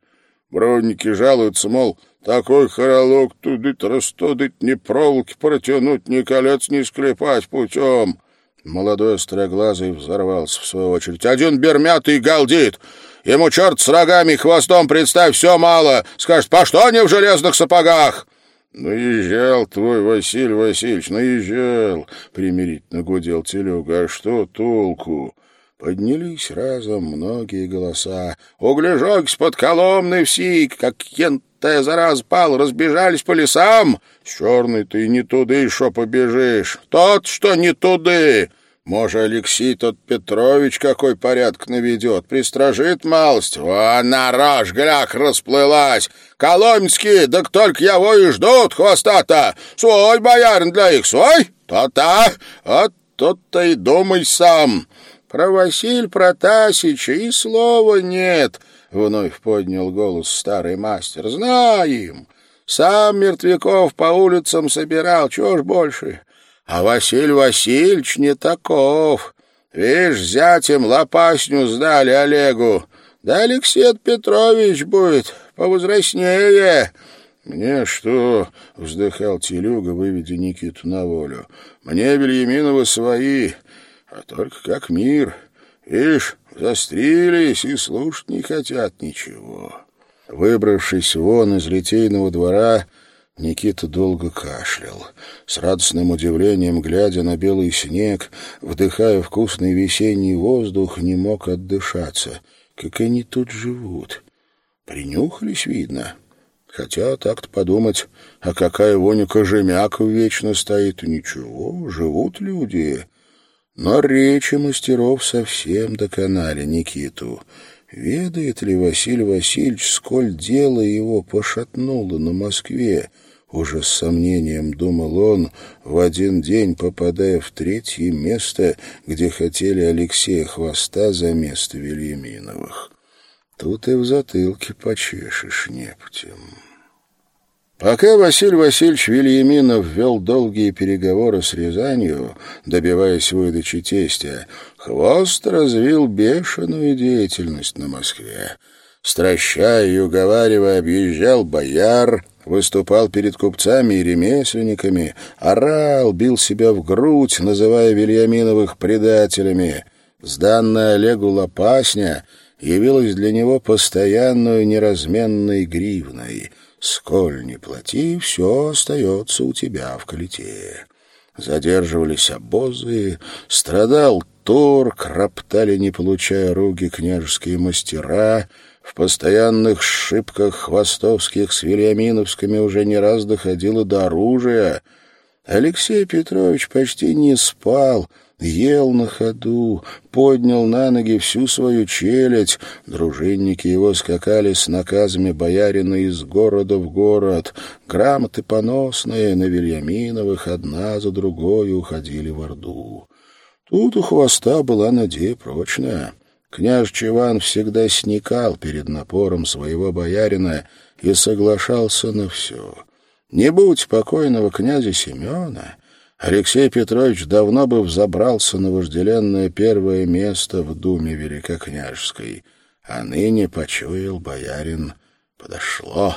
S1: Бронники жалуются, мол, такой хоролок тудыть растудыть, ни проволоки протянуть, ни колец не склепать путем. Молодой остроглазый взорвался в свою очередь. Один бермятый галдит. Ему черт с рогами и хвостом, представь, все мало. Скажет, по что они в железных сапогах? «Наезжал твой Василий Васильевич, наезжал!» — примирительно гудел Телюга. «А что толку?» Поднялись разом многие голоса. «Углежок под Коломной все, как ентая зараз пал, разбежались по лесам! С черной ты не туды еще побежишь! Тот, что не туды!» Может, Алексей тот Петрович какой порядок наведет, пристражит малость. Вон на рожь глях расплылась. Коломенские, да только его и ждут хвоста-то. Свой боярин для их, свой? То-то, а тот-то и думай сам. Про Василь Протасича и слова нет, — вновь поднял голос старый мастер. Знаем. Сам мертвяков по улицам собирал, чего ж больше. А Василий Васильевич не таков. Видишь, зятем лопасню сдали Олегу. Да Алексей Петрович будет повозрастнее. «Мне что?» — вздыхал Телюга, выведя Никиту на волю. «Мне Вильяминовы свои, а только как мир. Ишь, застрелились и слушать не хотят ничего». Выбравшись вон из литейного двора, Никита долго кашлял. С радостным удивлением, глядя на белый снег, вдыхая вкусный весенний воздух, не мог отдышаться. Как они тут живут? Принюхались, видно. Хотя так-то подумать, а какая вонь кожемяка вечно стоит, ничего, живут люди. Но речи мастеров совсем доконали Никиту. Ведает ли Василий Васильевич, сколь дело его пошатнуло на Москве, уже с сомнением думал он, в один день попадая в третье место, где хотели Алексея Хвоста за место Вильяминовых. Тут и в затылке почешешь нептем. Пока Василий Васильевич Вильяминов вел долгие переговоры с Рязанью, добиваясь выдачи тестя, Хвост развил бешеную деятельность на Москве. Стращая и уговаривая, объезжал бояр, выступал перед купцами и ремесленниками, орал, бил себя в грудь, называя Вильяминовых предателями. Сданная Олегу Лопасня явилась для него постоянной неразменной гривной. Сколь не плати, все остается у тебя в колите. Задерживались обозы, страдал торг, роптали, не получая руки, княжеские мастера — в постоянных шибках хвостовских с Вильяминовскими уже не раз доходило до оружия. Алексей Петрович почти не спал, ел на ходу, поднял на ноги всю свою челядь. Дружинники его скакали с наказами боярина из города в город. Грамоты поносные на Вильяминовых одна за другой уходили в Орду. Тут у хвоста была надея прочная. Княж Иван всегда сникал перед напором своего боярина и соглашался на все. Не будь покойного князя Семена, Алексей Петрович давно бы взобрался на вожделенное первое место в Думе Великокняжеской, а ныне почуял боярин подошло.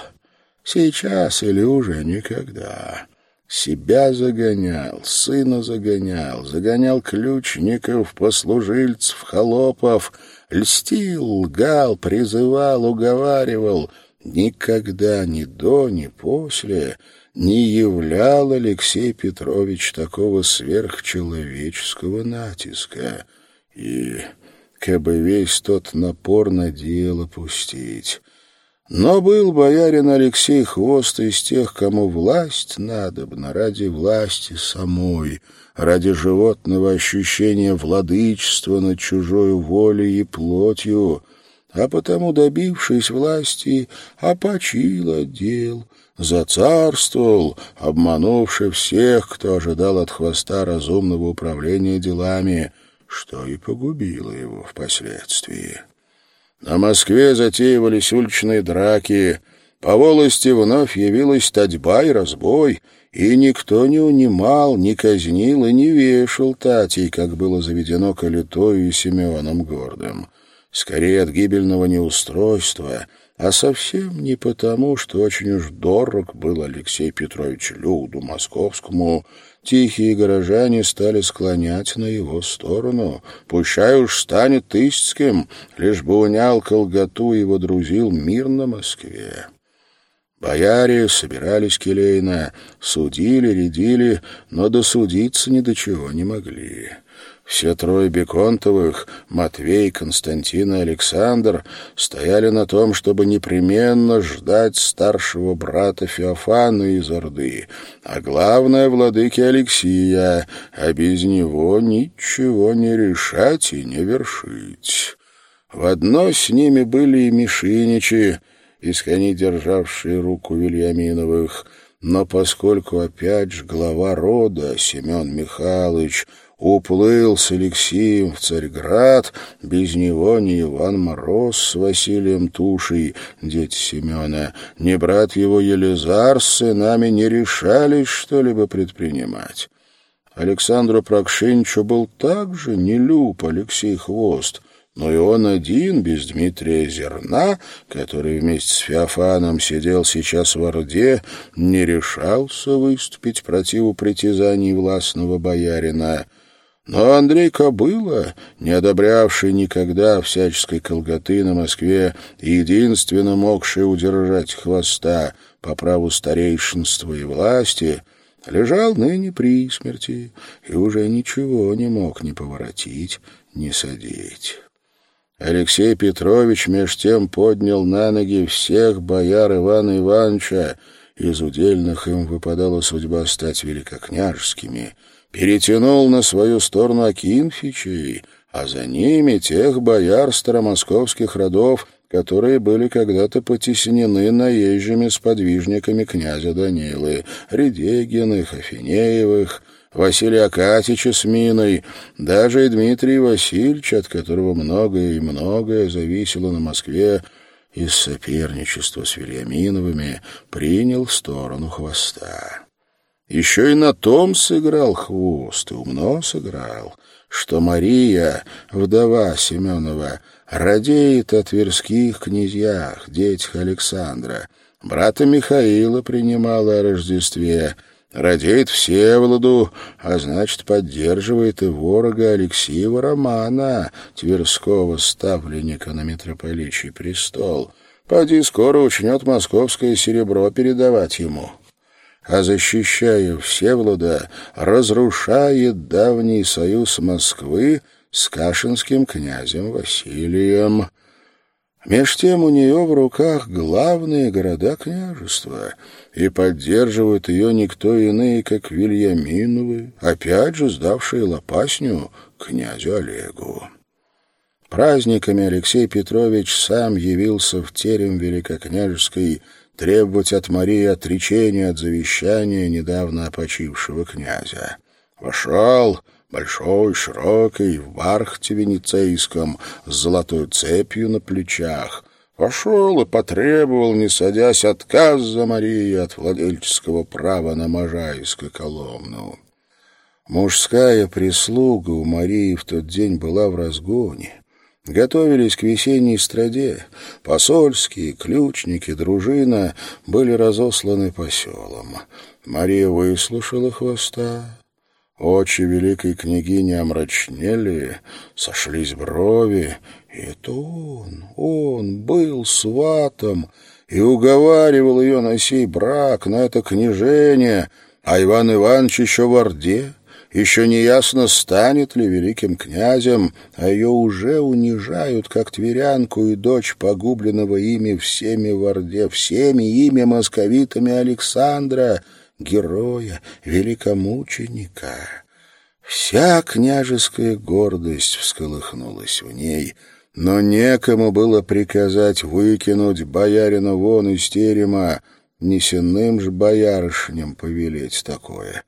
S1: Сейчас или уже никогда. Себя загонял, сына загонял, загонял ключников, послужильцев, холопов, льстил, лгал, призывал, уговаривал. Никогда ни до, ни после не являл Алексей Петрович такого сверхчеловеческого натиска. И, кабы весь тот напор на дело пустить, но был боярин Алексей Хвост из тех, кому власть надобна ради власти самой, ради животного ощущения владычества над чужой волей и плотью, а потому, добившись власти, опочил отдел, зацарствовал, обманувши всех, кто ожидал от хвоста разумного управления делами, что и погубило его впоследствии. На Москве затеивались уличные драки, по волости вновь явилась татьба и разбой, и никто не унимал, не казнил и не вешал татей, как было заведено Калитою и Симеоном Гордым. Скорее от гибельного неустройства, а совсем не потому, что очень уж дорог был Алексей Петрович Люду Московскому, Тихие горожане стали склонять на его сторону. Пущай уж станет истским, лишь бы унял колготу и водрузил мир на Москве. Бояре собирались келейно, судили, рядили, но досудиться ни до чего не могли. Все трое Беконтовых, Матвей, Константин и Александр, стояли на том, чтобы непременно ждать старшего брата Феофана из Орды, а главное — владыки Алексия, а без него ничего не решать и не вершить. В одно с ними были и Мишиничи, искони державшие руку Вильяминовых, но поскольку опять же глава рода Семен Михайлович — Уплыл с Алексеем в Царьград, без него ни Иван Мороз с Василием Тушей, дети Семена, ни брат его Елизар с сынами не решались что-либо предпринимать. Александру Прокшинчу был также не люб Алексей Хвост, но и он один, без Дмитрия Зерна, который вместе с Феофаном сидел сейчас в Орде, не решался выступить против притязаний властного боярина. Но Андрей Кобыла, не одобрявший никогда всяческой колготы на Москве единственно могший удержать хвоста по праву старейшинства и власти, лежал ныне при смерти и уже ничего не мог ни поворотить, ни садить. Алексей Петрович меж тем поднял на ноги всех бояр Ивана Ивановича, из удельных им выпадала судьба стать великокняжескими — перетянул на свою сторону Акинфичей, а за ними тех бояр старомосковских родов, которые были когда-то потеснены наезжими сподвижниками князя Данилы, Редегиных, Афинеевых, Василия Акатича с Миной, даже и Дмитрий Васильевич, от которого многое и многое зависело на Москве, из соперничества с Вильяминовыми принял сторону хвоста. Еще и на том сыграл хвост, и умно сыграл, что Мария, вдова Семенова, радеет о тверских князьях, детях Александра, брата Михаила принимала о Рождестве, радеет Всеволоду, а значит, поддерживает и ворога Алексеева Романа, тверского ставленника на митрополичий престол. Поди скоро учнет московское серебро передавать ему а защищая Всеволода, разрушает давний союз Москвы с кашинским князем Василием. Меж тем у нее в руках главные города княжества, и поддерживают ее никто иные, как Вильяминовы, опять же сдавшие лопасню князю Олегу. Праздниками Алексей Петрович сам явился в терем Великокняжеской требовать от Марии отречения от завещания недавно опочившего князя. Вошел большой, широкий, в бархте венецейском, с золотой цепью на плечах. Вошел и потребовал, не садясь, отказ за Марии от владельческого права на Можайскую Коломну. Мужская прислуга у Марии в тот день была в разгоне. Готовились к весенней страде. Посольские, ключники, дружина были разосланы по селам. Мария выслушала хвоста. Очи великой княгини омрачнели, сошлись брови. И это он, он был сватом и уговаривал ее на сей брак, на это княжение, а Иван Иванович еще в Орде — еще не ясно, станет ли великим князем, а ее уже унижают, как тверянку и дочь погубленного ими всеми в Орде, всеми ими московитами Александра, героя, великомученика. Вся княжеская гордость всколыхнулась в ней, но некому было приказать выкинуть боярина вон из терема, несенным ж боярышням повелеть такое.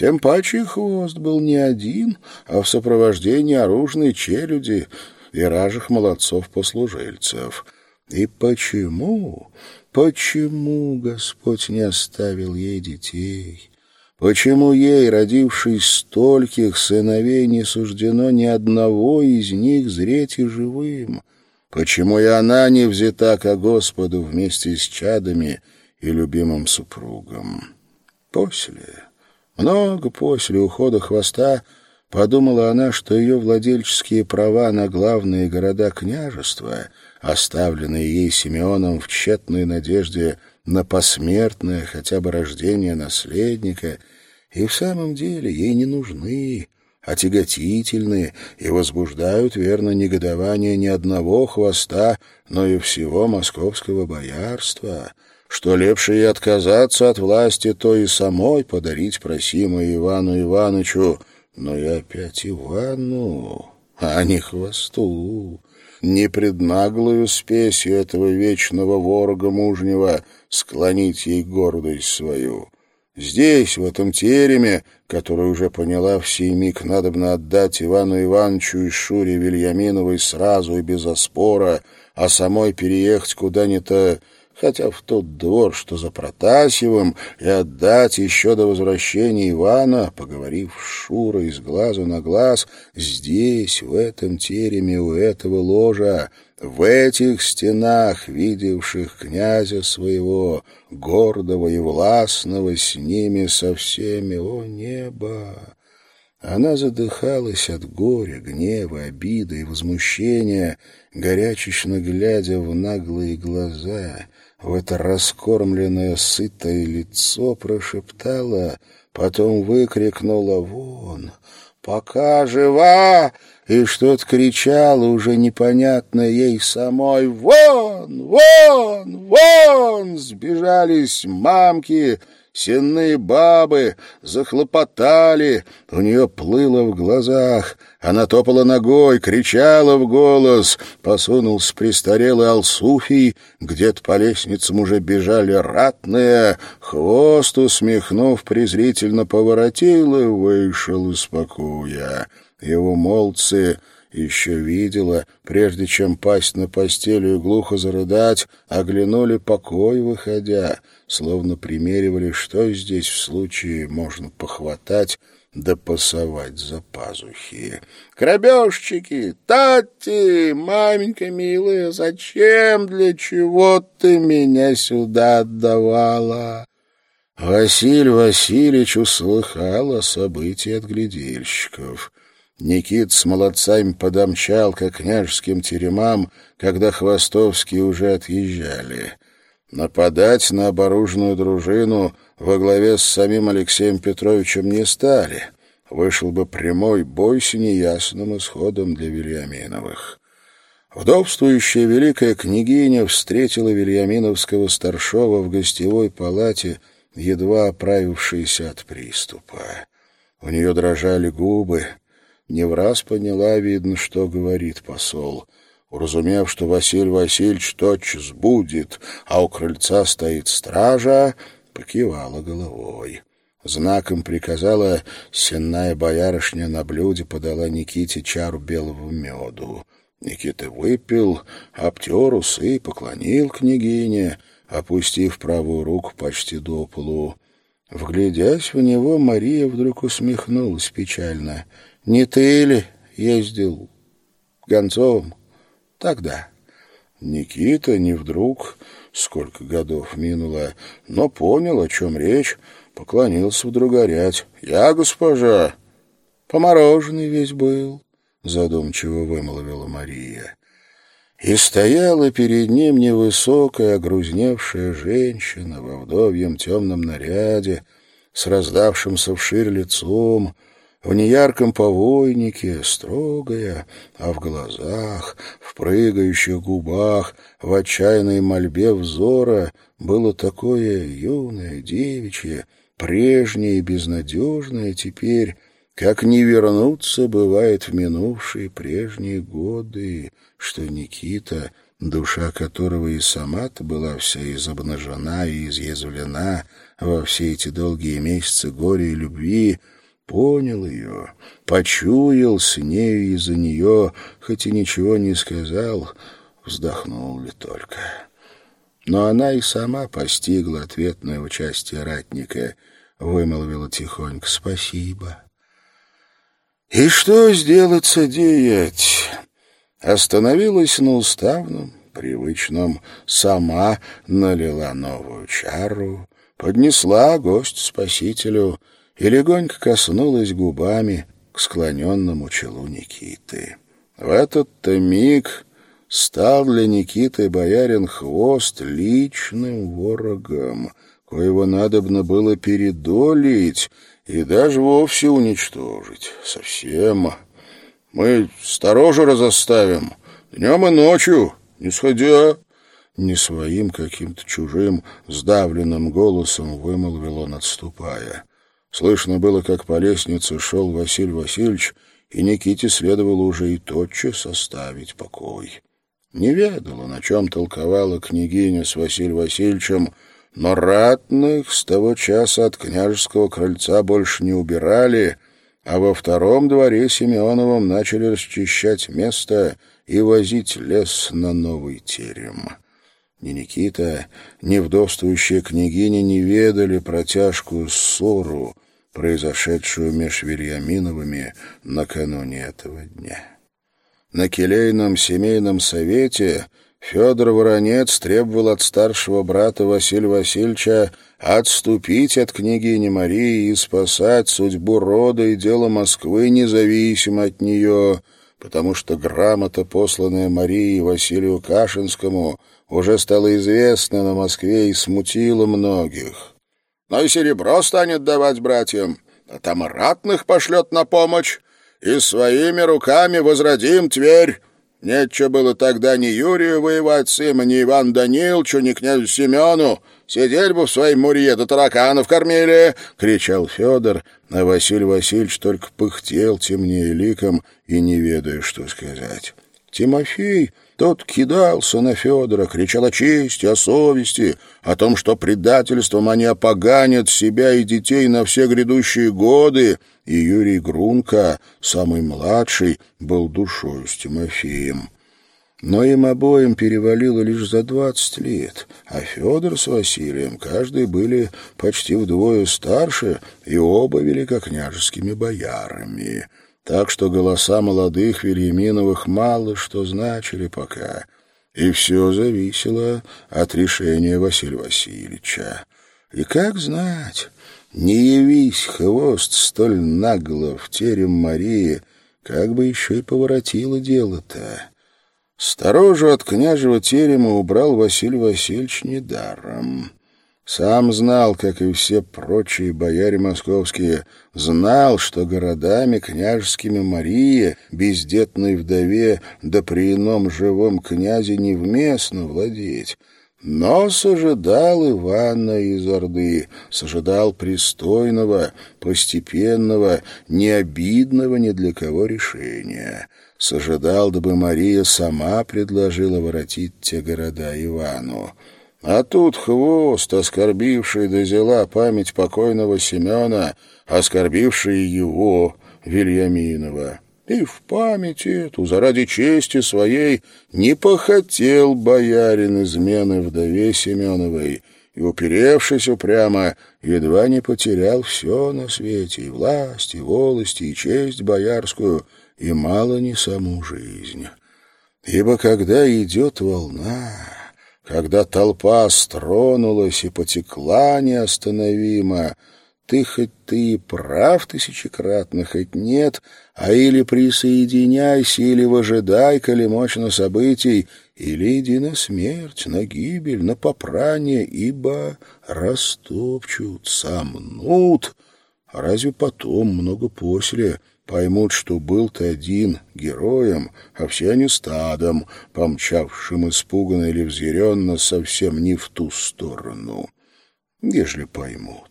S1: Тем паче хвост был не один, а в сопровождении оружной челюди и ражих молодцов-послужильцев. И почему, почему Господь не оставил ей детей? Почему ей, родившись стольких сыновей, не суждено ни одного из них зреть и живым? Почему и она не взята ко Господу вместе с чадами и любимым супругом? После... Много после ухода хвоста подумала она, что ее владельческие права на главные города княжества, оставленные ей Симеоном в тщетной надежде на посмертное хотя бы рождение наследника, и в самом деле ей не нужны, а тяготительны и возбуждают, верно, негодование не одного хвоста, но и всего московского боярства — что лепше и отказаться от власти, то и самой подарить просимое Ивану Ивановичу, но и опять Ивану, а не хвосту, не преднаглую спесью этого вечного ворога мужнего склонить ей гордость свою. Здесь, в этом тереме, который уже поняла в сей миг, надобно отдать Ивану Ивановичу и Шуре Вильяминовой сразу и без оспора, а самой переехать куда-нибудь хотя в тот двор, что за Протасьевым, и отдать еще до возвращения Ивана, поговорив с Шурой из глазу на глаз, здесь, в этом тереме у этого ложа, в этих стенах, видевших князя своего, гордого и властного, с ними со всеми, о небо! Она задыхалась от горя, гнева, обиды и возмущения, горячечно глядя в наглые глаза, в это раскормленное сытое лицо прошептала, потом выкрикнула «Вон! Пока жива!» и что-то кричала уже непонятно ей самой «Вон! Вон! Вон!» Сбежались мамки, Сенные бабы захлопотали, у нее плыло в глазах. Она топала ногой, кричала в голос. Посунулся престарелый Алсуфий, где-то по лестницам уже бежали ратные. Хвост, усмехнув, презрительно поворотил и вышел из. Его молодцы еще видела, прежде чем пасть на постель и глухо зарыдать, оглянули покой, выходя, словно примеривали, что здесь в случае можно похватать да пасовать за пазухи. «Грабежчики! Тати! Маменька милая, зачем, для чего ты меня сюда отдавала?» Василий Васильевич услыхал о событии от глядельщиков. Никит с молодцами подомчал к княжеским теремам, когда хвостовские уже отъезжали. Нападать на оборуженную дружину во главе с самим Алексеем Петровичем не стали. Вышел бы прямой бой с неясным исходом для Вильяминовых. Вдовствующая великая княгиня встретила Вильяминовского старшова в гостевой палате, едва оправившейся от приступа. У нее дрожали губы, не в раз поняла, видно, что говорит посол. Уразумев, что Василий Васильевич тотчас будет, а у крыльца стоит стража, покивала головой. Знаком приказала сенная боярышня на блюде подала Никите чару белого меду. Никита выпил, обтер усы, поклонил княгине, опустив правую руку почти до полу. Вглядясь в него, Мария вдруг усмехнулась печально — не ты ли ездил гонцом тогда? Никита не вдруг, сколько годов минуло, но понял, о чем речь, поклонился вдруг горять. «Я, госпожа, помороженный весь был», — задумчиво вымолвила Мария. И стояла перед ним невысокая, огрузневшая женщина во вдовьем темном наряде, с раздавшимся вширь лицом, в неярком повойнике, строгая, а в глазах, в прыгающих губах, в отчаянной мольбе взора было такое юное, девичье, прежнее и безнадежное теперь, как не вернуться бывает в минувшие прежние годы, что Никита, душа которого и сама-то была вся изобнажена и изъязвлена во все эти долгие месяцы горя и любви, понял ее, почуял с нею из-за нее, хоть и ничего не сказал, вздохнул ли только. Но она и сама постигла ответное участие ратника, вымолвила тихонько «Спасибо». И что сделаться деять? Остановилась на уставном, привычном, сама налила новую чару, поднесла гость спасителю — и легонько коснулась губами к склоненному челу Никиты. В этот-то миг стал для Никиты боярин хвост личным ворогом, коего надобно было передолить и даже вовсе уничтожить. Совсем. Мы сторожа разоставим, днем и ночью, не сходя. Не своим каким-то чужим, сдавленным голосом вымолвил он, отступая. Слышно было, как по лестнице шел Василий Васильевич, и Никите следовало уже и тотчас оставить покой. Не ведала, на чем толковала княгиня с Василием Васильевичем, но ратных с того часа от княжеского крыльца больше не убирали, а во втором дворе Семеновом начали расчищать место и возить лес на новый терем. Ни Никита, ни вдовствующая княгиня не ведали про тяжкую ссору, произошедшую меж Вильяминовыми накануне этого дня. На келейном семейном совете Федор Воронец требовал от старшего брата Василия Васильевича отступить от княгини Марии и спасать судьбу рода и дело Москвы независимо от нее, потому что грамота, посланная Марии Василию Кашинскому, уже стала известна на Москве и смутила многих. Но и серебро станет давать братьям, а там ратных пошлет на помощь, и своими руками возродим Тверь, Нечего было тогда ни Юрию воевать с им, ни Иван Данилчу, ни князю Семену. Сидели бы в своей мурье, да тараканов кормили!» — кричал Федор, а Василий Васильевич только пыхтел темнее ликом и не ведая, что сказать. Тимофей тот кидался на Федора, кричал о чести, о совести, о том, что предательством они опоганят себя и детей на все грядущие годы, и Юрий Грунко, самый младший, был душою с Тимофеем. Но им обоим перевалило лишь за двадцать лет, а Федор с Василием каждый были почти вдвое старше и оба великокняжескими боярами так что голоса молодых Вильяминовых мало что значили пока, и все зависело от решения Василия Васильевича. И как знать, не явись хвост столь нагло в терем Марии, как бы еще и поворотило дело-то. Сторожу от княжего терема убрал Василий Васильевич недаром. Сам знал, как и все прочие бояре московские, знал, что городами княжескими Марии, бездетной вдове, да при ином живом князе невместно владеть. Но сожидал Ивана из Орды, сожидал пристойного, постепенного, необидного ни для кого решения. Сожидал, дабы Мария сама предложила воротить те города Ивану. А тут хвост, оскорбивший до зела память покойного Семена, оскорбивший его, Вильяминова. И в память эту, заради чести своей, не похотел боярин измены вдове Семеновой, и, уперевшись упрямо, едва не потерял все на свете, и власть, и волость, и честь боярскую, и мало не саму жизнь. Ибо когда идет волна когда толпа стронулась и потекла неостановимо, ты хоть ты прав тысячекратно, хоть нет, а или присоединяйся, или выжидай, коли мощно событий, или иди на смерть, на гибель, на попрание, ибо растопчут, сомнут. А разве потом, много после, поймут, что был ты один героем, а все они стадом, помчавшим испуганно или взъяренно совсем не в ту сторону. Ежели поймут,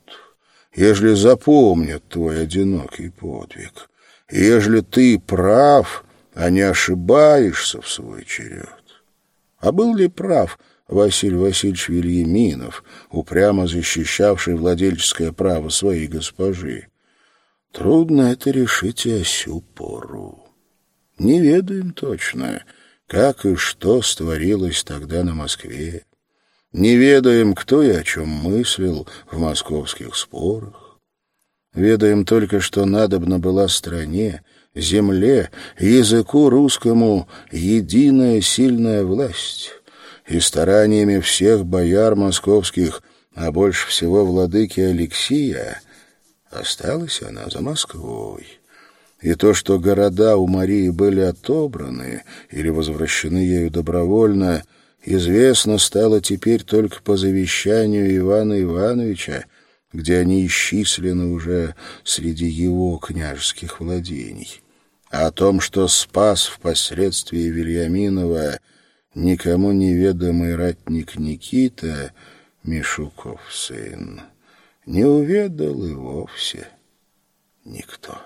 S1: ежели запомнят твой одинокий подвиг, ежели ты прав, а не ошибаешься в свой черед. А был ли прав Василий Васильевич Вильяминов, упрямо защищавший владельческое право своей госпожи? Трудно это решить и осю пору. Не ведаем точно, как и что створилось тогда на Москве. Не ведаем, кто и о чем мыслил в московских спорах. Ведаем только, что надобно была стране, земле, языку русскому единая сильная власть, и стараниями всех бояр московских, а больше всего владыки Алексия — Осталась она за Москвой. И то, что города у Марии были отобраны или возвращены ею добровольно, известно стало теперь только по завещанию Ивана Ивановича, где они исчислены уже среди его княжеских владений. А о том, что спас впоследствии Вильяминова никому неведомый ратник Никита, Мишуков сын, не уведал и вовсе никто.